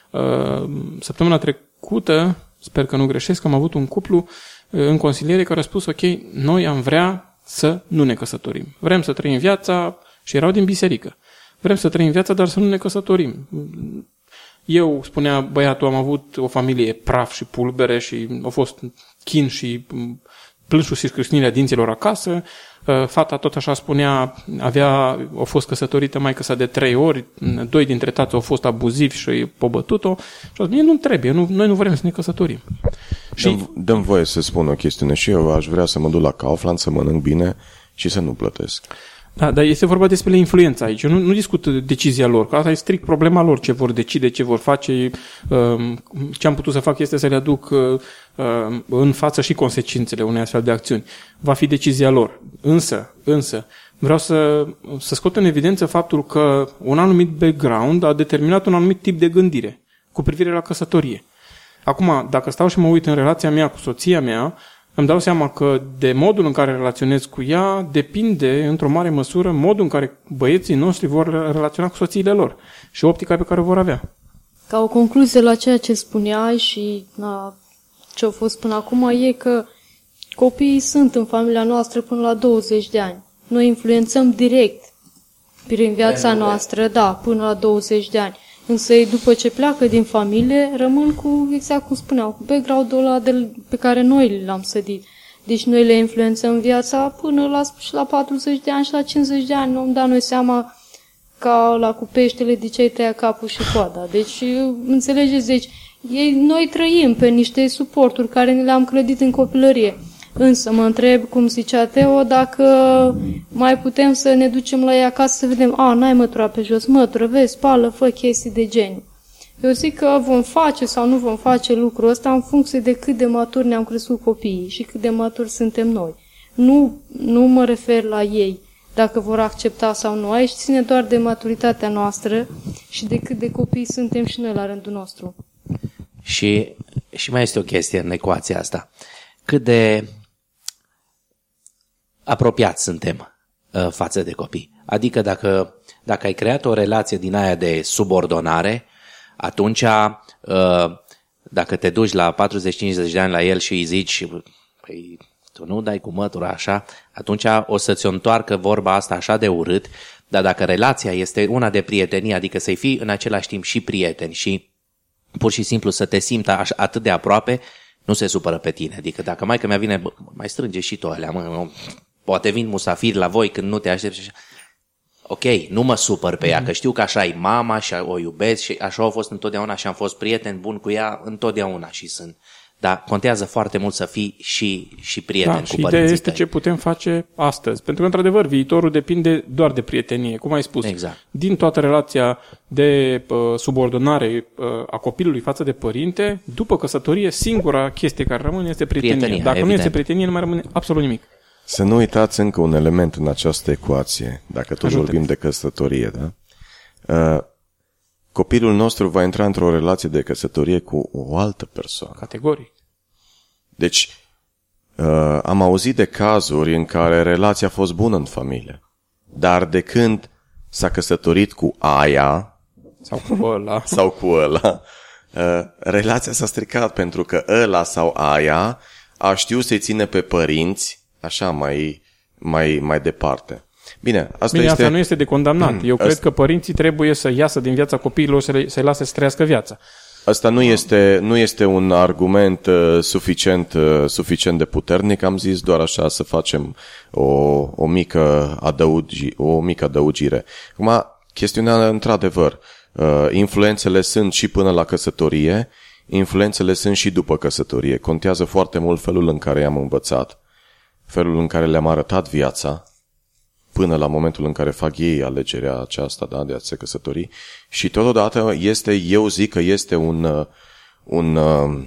Uh, Săptămâna trecută, sper că nu greșesc, am avut un cuplu uh, în consiliere care a spus, ok, noi am vrea să nu ne căsătorim. Vrem să trăim viața și erau din biserică. Vrem să trăim viața, dar să nu ne căsătorim. Eu, spunea băiatul, am avut o familie praf și pulbere și a fost chin și m, plânsul și scrâșnirea dinților acasă, uh, fata tot așa spunea, avea, a fost căsătorită mai sa de trei ori, doi dintre tați au fost abuzivi și i pobătut-o și a zis, nu trebuie, nu, noi nu vrem să ne căsătorim. Și... Dăm, dăm voie să spun o chestiune și eu aș vrea să mă duc la Kaufland să mănânc bine și să nu plătesc. Da, dar este vorba despre influența aici. Eu nu, nu discut decizia lor, că asta e strict problema lor, ce vor decide, ce vor face. Um, ce am putut să fac este să le aduc uh, um, în față și consecințele unei astfel de acțiuni. Va fi decizia lor. Însă, însă, vreau să, să scot în evidență faptul că un anumit background a determinat un anumit tip de gândire cu privire la căsătorie. Acum, dacă stau și mă uit în relația mea cu soția mea, îmi dau seama că de modul în care relaționez cu ea depinde, într-o mare măsură, modul în care băieții noștri vor relaționa cu soțiile lor și optica pe care o vor avea. Ca o concluzie la ceea ce spuneai și la ce a fost până acum e că copiii sunt în familia noastră până la 20 de ani. Noi influențăm direct prin viața noastră, da, până la 20 de ani. Însă ei, după ce pleacă din familie, rămân cu, exact cum spuneau, cu background-ul ăla de, pe care noi l-am sădit. Deci noi le influențăm viața până la, la 40 de ani și la 50 de ani. Nu-mi da noi seama ca la cu peștele de ce tăia capul și coada. Deci, înțelegeți, deci ei, noi trăim pe niște suporturi care ne le-am clădit în copilărie. Însă mă întreb, cum zicea Teo, dacă mai putem să ne ducem la ea acasă să vedem, a, n-ai mătura pe jos, mătură, vezi, spală, fă chestii de gen. Eu zic că vom face sau nu vom face lucrul ăsta în funcție de cât de maturi ne-am crescut copiii și cât de maturi suntem noi. Nu, nu mă refer la ei, dacă vor accepta sau nu. Aici ține doar de maturitatea noastră și de cât de copii suntem și noi la rândul nostru. Și, și mai este o chestie în ecuația asta. Cât de apropiați suntem uh, față de copii. Adică dacă, dacă ai creat o relație din aia de subordonare, atunci uh, dacă te duci la 40-50 de ani la el și îi zici, păi tu nu dai cu mătura așa, atunci o să-ți o întoarcă vorba asta așa de urât, dar dacă relația este una de prietenie, adică să-i fii în același timp și prieten și pur și simplu să te simți atât de aproape, nu se supără pe tine. Adică dacă mai că mi-a vine, mai strânge și tu alea, mă, Poate vin musafiri la voi când nu te aștepți. Ok, nu mă supăr pe ea, că știu că așa e mama și o iubesc și așa au fost întotdeauna și am fost prieten bun cu ea întotdeauna și sunt. Dar contează foarte mult să fii și, și prieten da, cu și ideea este tăi. ce putem face astăzi. Pentru că, într-adevăr, viitorul depinde doar de prietenie, cum ai spus. Exact. Din toată relația de uh, subordonare uh, a copilului față de părinte, după căsătorie, singura chestie care rămâne este prietenia. prietenia Dacă evident. nu este prietenie, nu mai rămâne absolut nimic. Să nu uitați încă un element în această ecuație, dacă tot Ajută. vorbim de căsătorie, da? Uh, copilul nostru va intra într-o relație de căsătorie cu o altă persoană. Categoric. Deci, uh, am auzit de cazuri în care relația a fost bună în familie, dar de când s-a căsătorit cu aia sau cu ăla, sau cu ăla uh, relația s-a stricat pentru că ăla sau aia a știut să-i ține pe părinți așa mai, mai, mai departe. Bine, asta Bine, este... asta nu este de condamnat. Mm, Eu asta... cred că părinții trebuie să iasă din viața copiilor să le, să lase să trăiască viața. Asta nu este, nu este un argument uh, suficient, uh, suficient de puternic, am zis doar așa să facem o, o, mică, adăugi, o mică adăugire. Acum, chestiunea într-adevăr, uh, influențele sunt și până la căsătorie, influențele sunt și după căsătorie. Contează foarte mult felul în care i-am învățat felul în care le-am arătat viața, până la momentul în care fac ei alegerea aceasta da, de a se căsători. Și totodată este, eu zic că este un, uh, un, uh,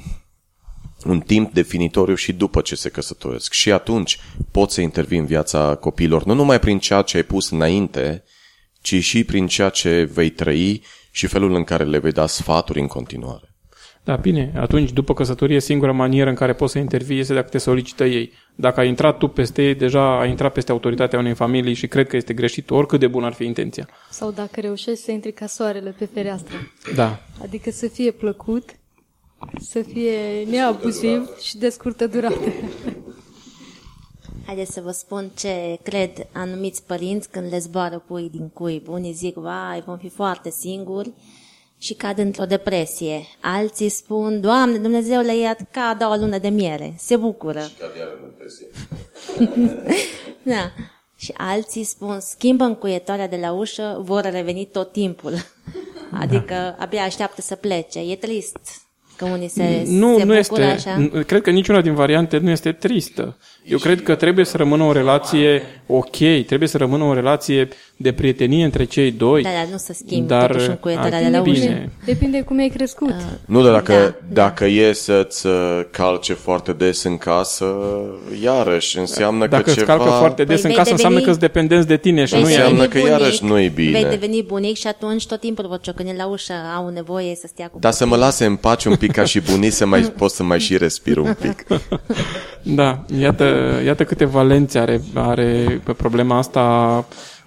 un timp definitoriu și după ce se căsătoresc. Și atunci pot să intervin în viața copiilor, nu numai prin ceea ce ai pus înainte, ci și prin ceea ce vei trăi și felul în care le vei da sfaturi în continuare. Da, bine. Atunci, după căsătorie, singura manieră în care poți să intervii este dacă te solicită ei. Dacă ai intrat tu peste ei, deja ai intrat peste autoritatea unei familii și cred că este greșit, oricât de bun ar fi intenția. Sau dacă reușești să intri ca soarele pe fereastră. Da. Adică să fie plăcut, să fie neabuziv și de scurtă durată. Haideți să vă spun ce cred anumiți părinți când le zboară pui din cuib. Unii zic, vai, vom fi foarte singuri și cad într-o depresie. Alții spun, Doamne, Dumnezeu le ia ca a doua lună de miere. Se bucură. da. Și alții spun, schimbă încuietoarea de la ușă, vor reveni tot timpul. Adică da. abia așteaptă să plece. E trist că unii se, nu, se nu este, așa. Cred că niciuna din variante nu este tristă. Eu cred că trebuie să rămână o relație ok, trebuie să rămână o relație de prietenie între cei doi. Da, dar nu să schimbi dar, totuși încuietoarea de la ușă. bine. Depinde cum ai crescut. Uh, Nu, dar dacă, Da, da, dacă e să-ți uh, calce foarte des în casă, iarăși înseamnă Dacă că îți ceva... calcă foarte des Păi în vei casă, înseamnă deveni- că îți dependenți de tine și Vei nu e... înseamnă deveni că iarăși nu-i bine. Vei deveni bunic și atunci tot timpul vor ciocăni la ușă, au nevoie să stea cu Dar să mă lase în pace un pic ca și bunii să mai pot să mai și respir un pic. Da, iată, iată câte valențe are, are pe problema asta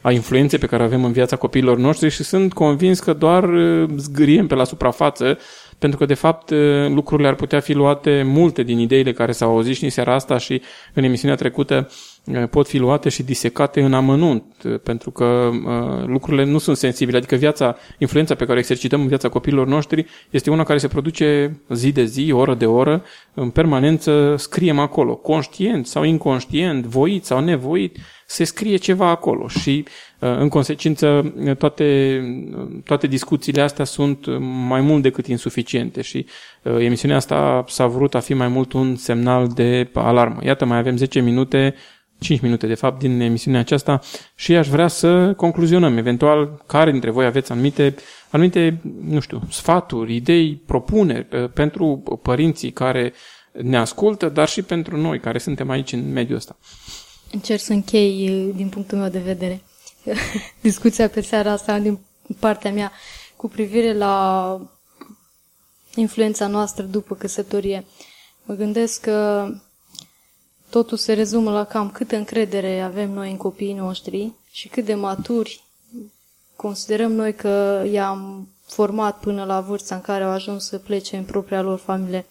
a influenței pe care o avem în viața copiilor noștri și sunt convins că doar uh, zgâriem pe la suprafață pentru că, de fapt, uh, lucrurile ar putea fi luate, multe din ideile care s-au auzit și în seara asta și în emisiunea trecută, uh, pot fi luate și disecate în amănunt, uh, pentru că uh, lucrurile nu sunt sensibile. Adică viața, influența pe care o exercităm în viața copiilor noștri este una care se produce zi de zi, oră de oră, în permanență scriem acolo, conștient sau inconștient, voit sau nevoit, se scrie ceva acolo și uh, în consecință toate, toate discuțiile astea sunt mai mult decât insuficiente și uh, emisiunea asta s-a vrut a fi mai mult un semnal de alarmă. Iată, mai avem 10 minute 5 minute, de fapt, din emisiunea aceasta și aș vrea să concluzionăm. Eventual, care dintre voi aveți anumite, anumite nu știu, sfaturi, idei, propuneri uh, pentru părinții care ne ascultă, dar și pentru noi care suntem aici în mediul ăsta. Încerc să închei eh, din punctul meu de vedere discuția pe seara asta din partea mea cu privire la influența noastră după căsătorie. Mă gândesc că totul se rezumă la cam câtă încredere avem noi în copiii noștri și cât de maturi considerăm noi că i-am format până la vârsta în care au ajuns să plece în propria lor familie.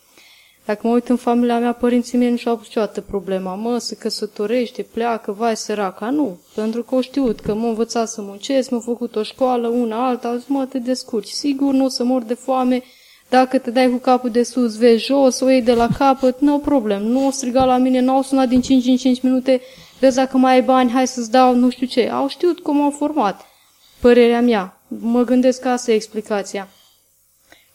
Dacă mă uit în familia mea, părinții mei nu și-au pus niciodată problema. Mă, se căsătorește, pleacă, vai săraca. Nu, pentru că au știut că m-a învățat să muncesc, m-a făcut o școală, una, alta, au zis, mă, te descurci. Sigur, nu o să mor de foame, dacă te dai cu capul de sus, vezi jos, o iei de la capăt, nu problem. Nu o striga la mine, nu au sunat din 5 în 5 minute, vezi dacă mai ai bani, hai să-ți dau nu știu ce. Au știut cum au format. Părerea mea. Mă gândesc că asta e explicația.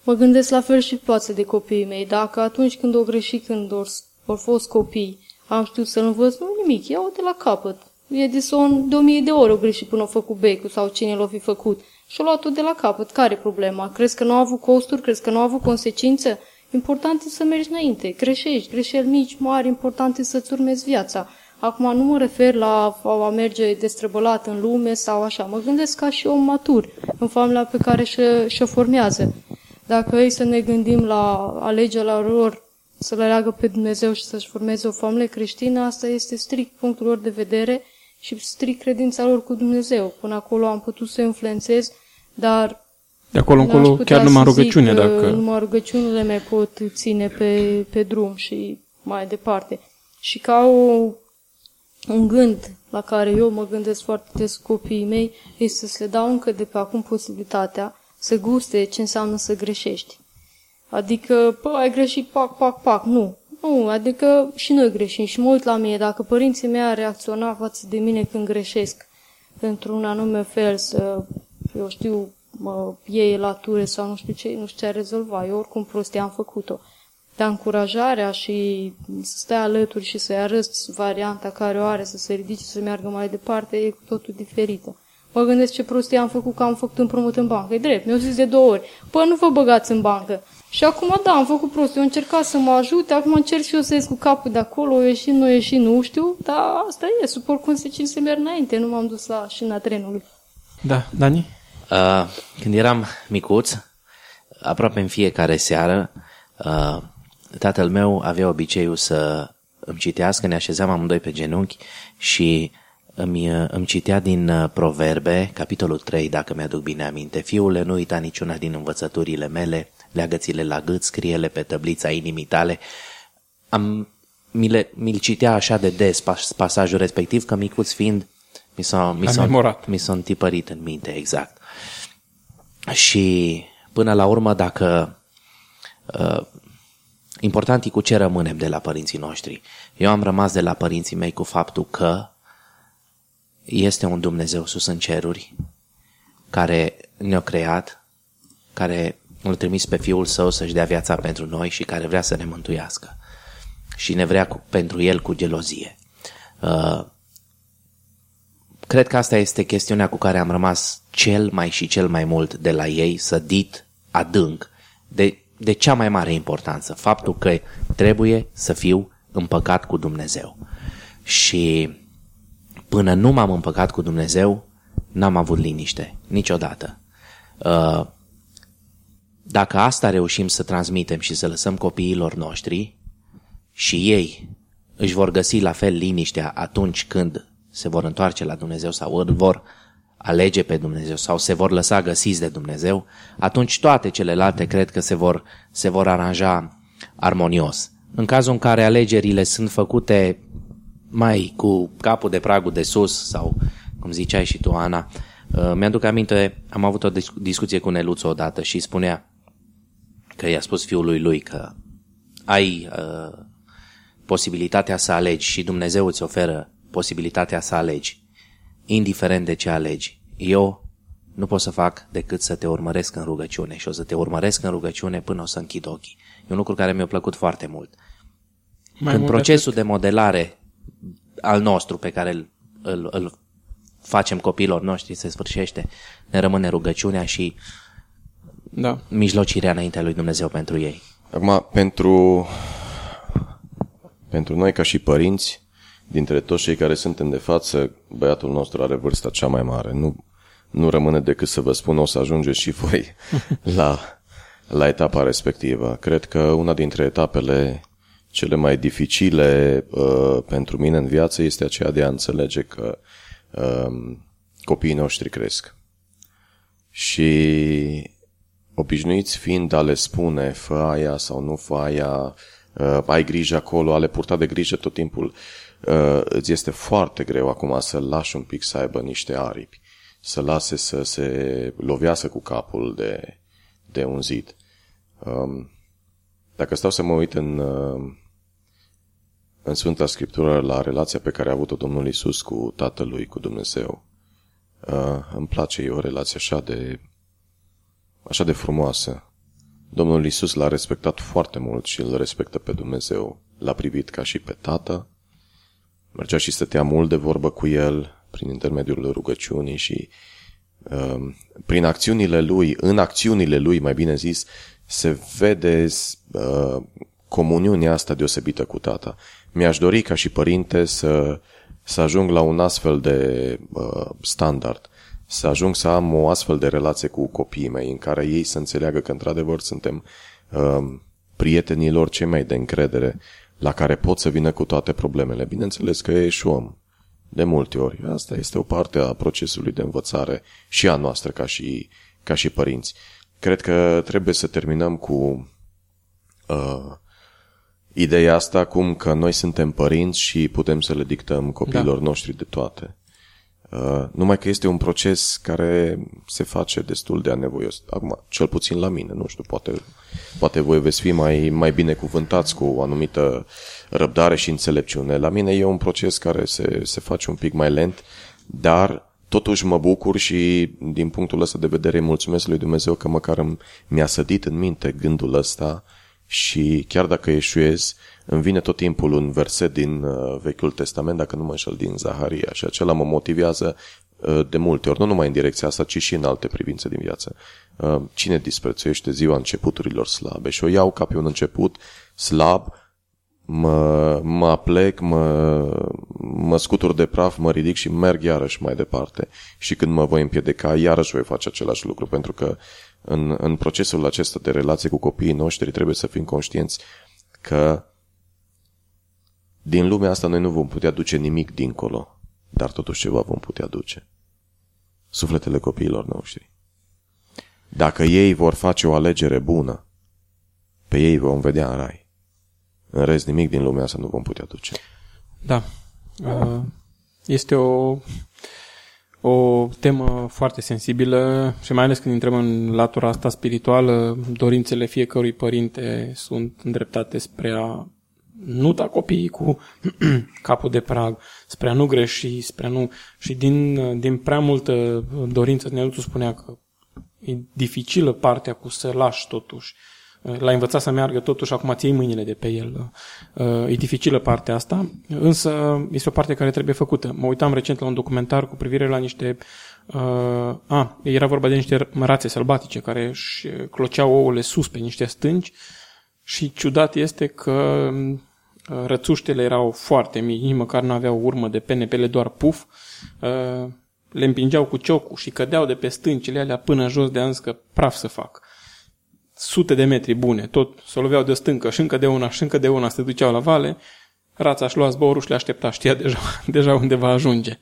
Mă gândesc la fel și față de copiii mei. Dacă atunci când o greșit, când au au fost copii, am știut să-l învăț, nu nimic, iau de la capăt. Edison de o mie de ore o greșit până a făcut becul sau cine l-a fi făcut. Și-a luat-o de la capăt. Care e problema? Crezi că nu a avut costuri? Crezi că nu a avut consecințe? Important e să mergi înainte. Greșești, greșeli mici, mari, important e să-ți urmezi viața. Acum nu mă refer la a merge destrăbălat în lume sau așa. Mă gândesc ca și om matur în familia pe care și-o și formează. Dacă ei să ne gândim la alegerea lor să le leagă pe Dumnezeu și să-și formeze o familie creștină, asta este strict punctul lor de vedere și strict credința lor cu Dumnezeu. Până acolo am putut să influențez, dar De acolo n-aș încolo putea chiar numai să zic rugăciune, că dacă... Numai rugăciunile me pot ține pe, pe drum și mai departe. Și ca o, un gând la care eu mă gândesc foarte des cu copiii mei, este să le dau încă de pe acum posibilitatea să guste ce înseamnă să greșești. Adică, pă, ai greșit, pac, pac, pac. Nu. Nu, adică și noi greșim. Și mă uit la mine, dacă părinții mei ar reacționa față de mine când greșesc într-un anume fel, să, eu știu, mă iei la ture sau nu știu ce, nu știu ce ar rezolva. Eu oricum prostie am făcut-o. Dar încurajarea și să stai alături și să-i arăți varianta care o are, să se ridice, să meargă mai departe, e cu totul diferită. Mă gândesc ce prostie am făcut că am făcut împrumut în bancă. E drept, mi-au zis de două ori. Păi nu vă băgați în bancă. Și acum, da, am făcut prostie. Eu încercat să mă ajute, acum încerc și eu să ies cu capul de acolo, ieși, nu ieși, nu știu, dar asta e, suport consecințe merg înainte, nu m-am dus la șina trenului. Da, Dani? Uh, când eram micuț, aproape în fiecare seară, uh, tatăl meu avea obiceiul să îmi citească, ne așezam amândoi pe genunchi și îmi, îmi citea din uh, Proverbe, capitolul 3, dacă mi-aduc bine aminte. Fiule, nu uita niciuna din învățăturile mele, leagă-ți-le la gât, scrie-le pe tăblița inimii tale. Am, mi, le, mi-l citea așa de des pas, pasajul respectiv, că micuț fiind, mi s-a, mi Am s-a, memorat. mi s-a întipărit în minte, exact. Și până la urmă, dacă uh, important e cu ce rămânem de la părinții noștri. Eu am rămas de la părinții mei cu faptul că este un Dumnezeu sus în ceruri care ne-a creat, care îl trimis pe Fiul Său să-și dea viața pentru noi și care vrea să ne mântuiască. Și ne vrea cu, pentru El cu gelozie. Uh, cred că asta este chestiunea cu care am rămas cel mai și cel mai mult de la ei, sădit adânc, de, de cea mai mare importanță, faptul că trebuie să fiu împăcat cu Dumnezeu. Și până nu m-am împăcat cu Dumnezeu, n-am avut liniște, niciodată. Uh, dacă asta reușim să transmitem și să lăsăm copiilor noștri și ei își vor găsi la fel liniștea atunci când se vor întoarce la Dumnezeu sau îl vor alege pe Dumnezeu sau se vor lăsa găsiți de Dumnezeu, atunci toate celelalte cred că se vor, se vor aranja armonios. În cazul în care alegerile sunt făcute mai cu capul de pragul de sus sau, cum ziceai și tu, Ana, uh, mi-aduc aminte, am avut o discuție cu Neluțu odată și spunea că i-a spus fiului lui că ai uh, posibilitatea să alegi și Dumnezeu îți oferă posibilitatea să alegi, indiferent de ce alegi. Eu nu pot să fac decât să te urmăresc în rugăciune și o să te urmăresc în rugăciune până o să închid ochii. E un lucru care mi-a plăcut foarte mult. Mai Când mult procesul de, de modelare al nostru pe care îl, îl, îl facem copiilor noștri se sfârșește, ne rămâne rugăciunea și da. mijlocirea înaintea lui Dumnezeu pentru ei. Acum, pentru, pentru noi ca și părinți, dintre toți cei care suntem de față, băiatul nostru are vârsta cea mai mare. Nu, nu rămâne decât să vă spun, o să ajungeți și voi la, la etapa respectivă. Cred că una dintre etapele cele mai dificile uh, pentru mine în viață este aceea de a înțelege că uh, copiii noștri cresc. Și obișnuiți fiind a le spune, fă aia sau nu fă aia, uh, ai grijă acolo, a le purta de grijă tot timpul, uh, îți este foarte greu acum să lași un pic să aibă niște aripi, să lase să se lovească cu capul de, de un zid. Um, dacă stau să mă uit în, uh, în Sfânta Scriptură la relația pe care a avut-o Domnul Isus cu Tatălui, cu Dumnezeu, uh, îmi place, e o relație așa de așa de frumoasă. Domnul Isus l-a respectat foarte mult și îl respectă pe Dumnezeu. L-a privit ca și pe tată, mergea și stătea mult de vorbă cu el prin intermediul rugăciunii și uh, prin acțiunile lui, în acțiunile lui, mai bine zis, se vede uh, comuniunea asta deosebită cu tata. Mi-aș dori ca și părinte să, să ajung la un astfel de uh, standard să ajung să am o astfel de relație cu copiii mei, în care ei să înțeleagă că într-adevăr suntem uh, prietenii lor cei mai de încredere, la care pot să vină cu toate problemele. Bineînțeles că eșuăm de multe ori. Asta este o parte a procesului de învățare și a noastră ca și, ca și părinți. Cred că trebuie să terminăm cu uh, ideea asta cum că noi suntem părinți și putem să le dictăm copiilor da. noștri de toate. Uh, numai că este un proces care se face destul de anevoios. Acum, cel puțin la mine, nu știu, poate, poate voi veți fi mai, mai bine cuvântați cu o anumită răbdare și înțelepciune. La mine e un proces care se, se face un pic mai lent, dar totuși mă bucur și din punctul ăsta de vedere mulțumesc lui Dumnezeu că măcar mi-a sădit în minte gândul ăsta și chiar dacă eșuez, îmi vine tot timpul un verset din uh, Vechiul Testament, dacă nu mă înșel, din Zaharia și acela mă motivează uh, de multe ori, nu numai în direcția asta, ci și în alte privințe din viață. Uh, cine disprețuiește ziua începuturilor slabe? Și o iau ca pe un început slab, mă, mă aplec, mă, mă scutur de praf, mă ridic și merg iarăși mai departe. Și când mă voi împiedica, iarăși voi face același lucru, pentru că în, în procesul acesta de relație cu copiii noștri trebuie să fim conștienți că din lumea asta noi nu vom putea duce nimic dincolo, dar totuși ceva vom putea duce. Sufletele copiilor noștri. Dacă ei vor face o alegere bună, pe ei vom vedea în rai. În rest, nimic din lumea asta nu vom putea duce. Da. Uh, este o, o temă foarte sensibilă și mai ales când intrăm în latura asta spirituală, dorințele fiecărui părinte sunt îndreptate spre a nu da copiii cu capul de prag, spre a nu greși, spre a nu... Și din, din prea multă dorință, Neluțu spunea că e dificilă partea cu să lași totuși. L-a învățat să meargă totuși, acum ții mâinile de pe el. Uh, e dificilă partea asta, însă este o parte care trebuie făcută. Mă uitam recent la un documentar cu privire la niște... Uh, a, era vorba de niște rațe sălbatice care își cloceau ouăle sus pe niște stânci și ciudat este că uh, rățuștele erau foarte mici, nici măcar nu aveau urmă de pene, pe ele doar puf. Uh, le împingeau cu ciocul și cădeau de pe stâncile alea până jos de ans că praf să fac. Sute de metri bune, tot se loveau de stâncă și încă de una și încă de una se duceau la vale, rața și lua zborul și le aștepta, știa deja, deja unde va ajunge.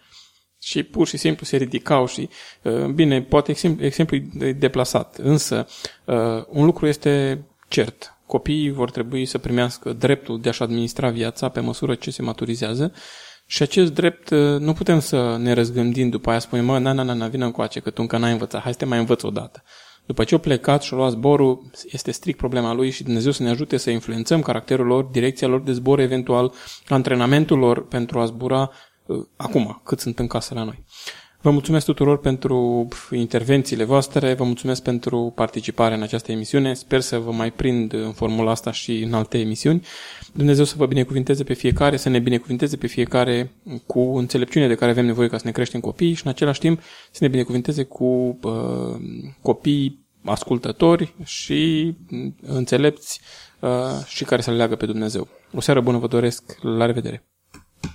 Și pur și simplu se ridicau și, uh, bine, poate exemplu, exemplu deplasat, însă un lucru este cert copiii vor trebui să primească dreptul de a-și administra viața pe măsură ce se maturizează și acest drept uh, nu putem să ne răzgândim după aia, spunem, mă, na, na, na, na vină încoace, că tu încă n-ai învățat, hai să te mai învăț o dată. După ce au plecat și au luat zborul, este strict problema lui și Dumnezeu să ne ajute să influențăm caracterul lor, direcția lor de zbor eventual, antrenamentul lor pentru a zbura uh, acum, cât sunt în casă la noi. Vă mulțumesc tuturor pentru intervențiile voastre, vă mulțumesc pentru participare în această emisiune. Sper să vă mai prind în formula asta și în alte emisiuni. Dumnezeu să vă binecuvinteze pe fiecare, să ne binecuvinteze pe fiecare cu înțelepciune de care avem nevoie ca să ne creștem copiii și în același timp să ne binecuvinteze cu uh, copii ascultători și înțelepți uh, și care să le leagă pe Dumnezeu. O seară bună vă doresc, la revedere!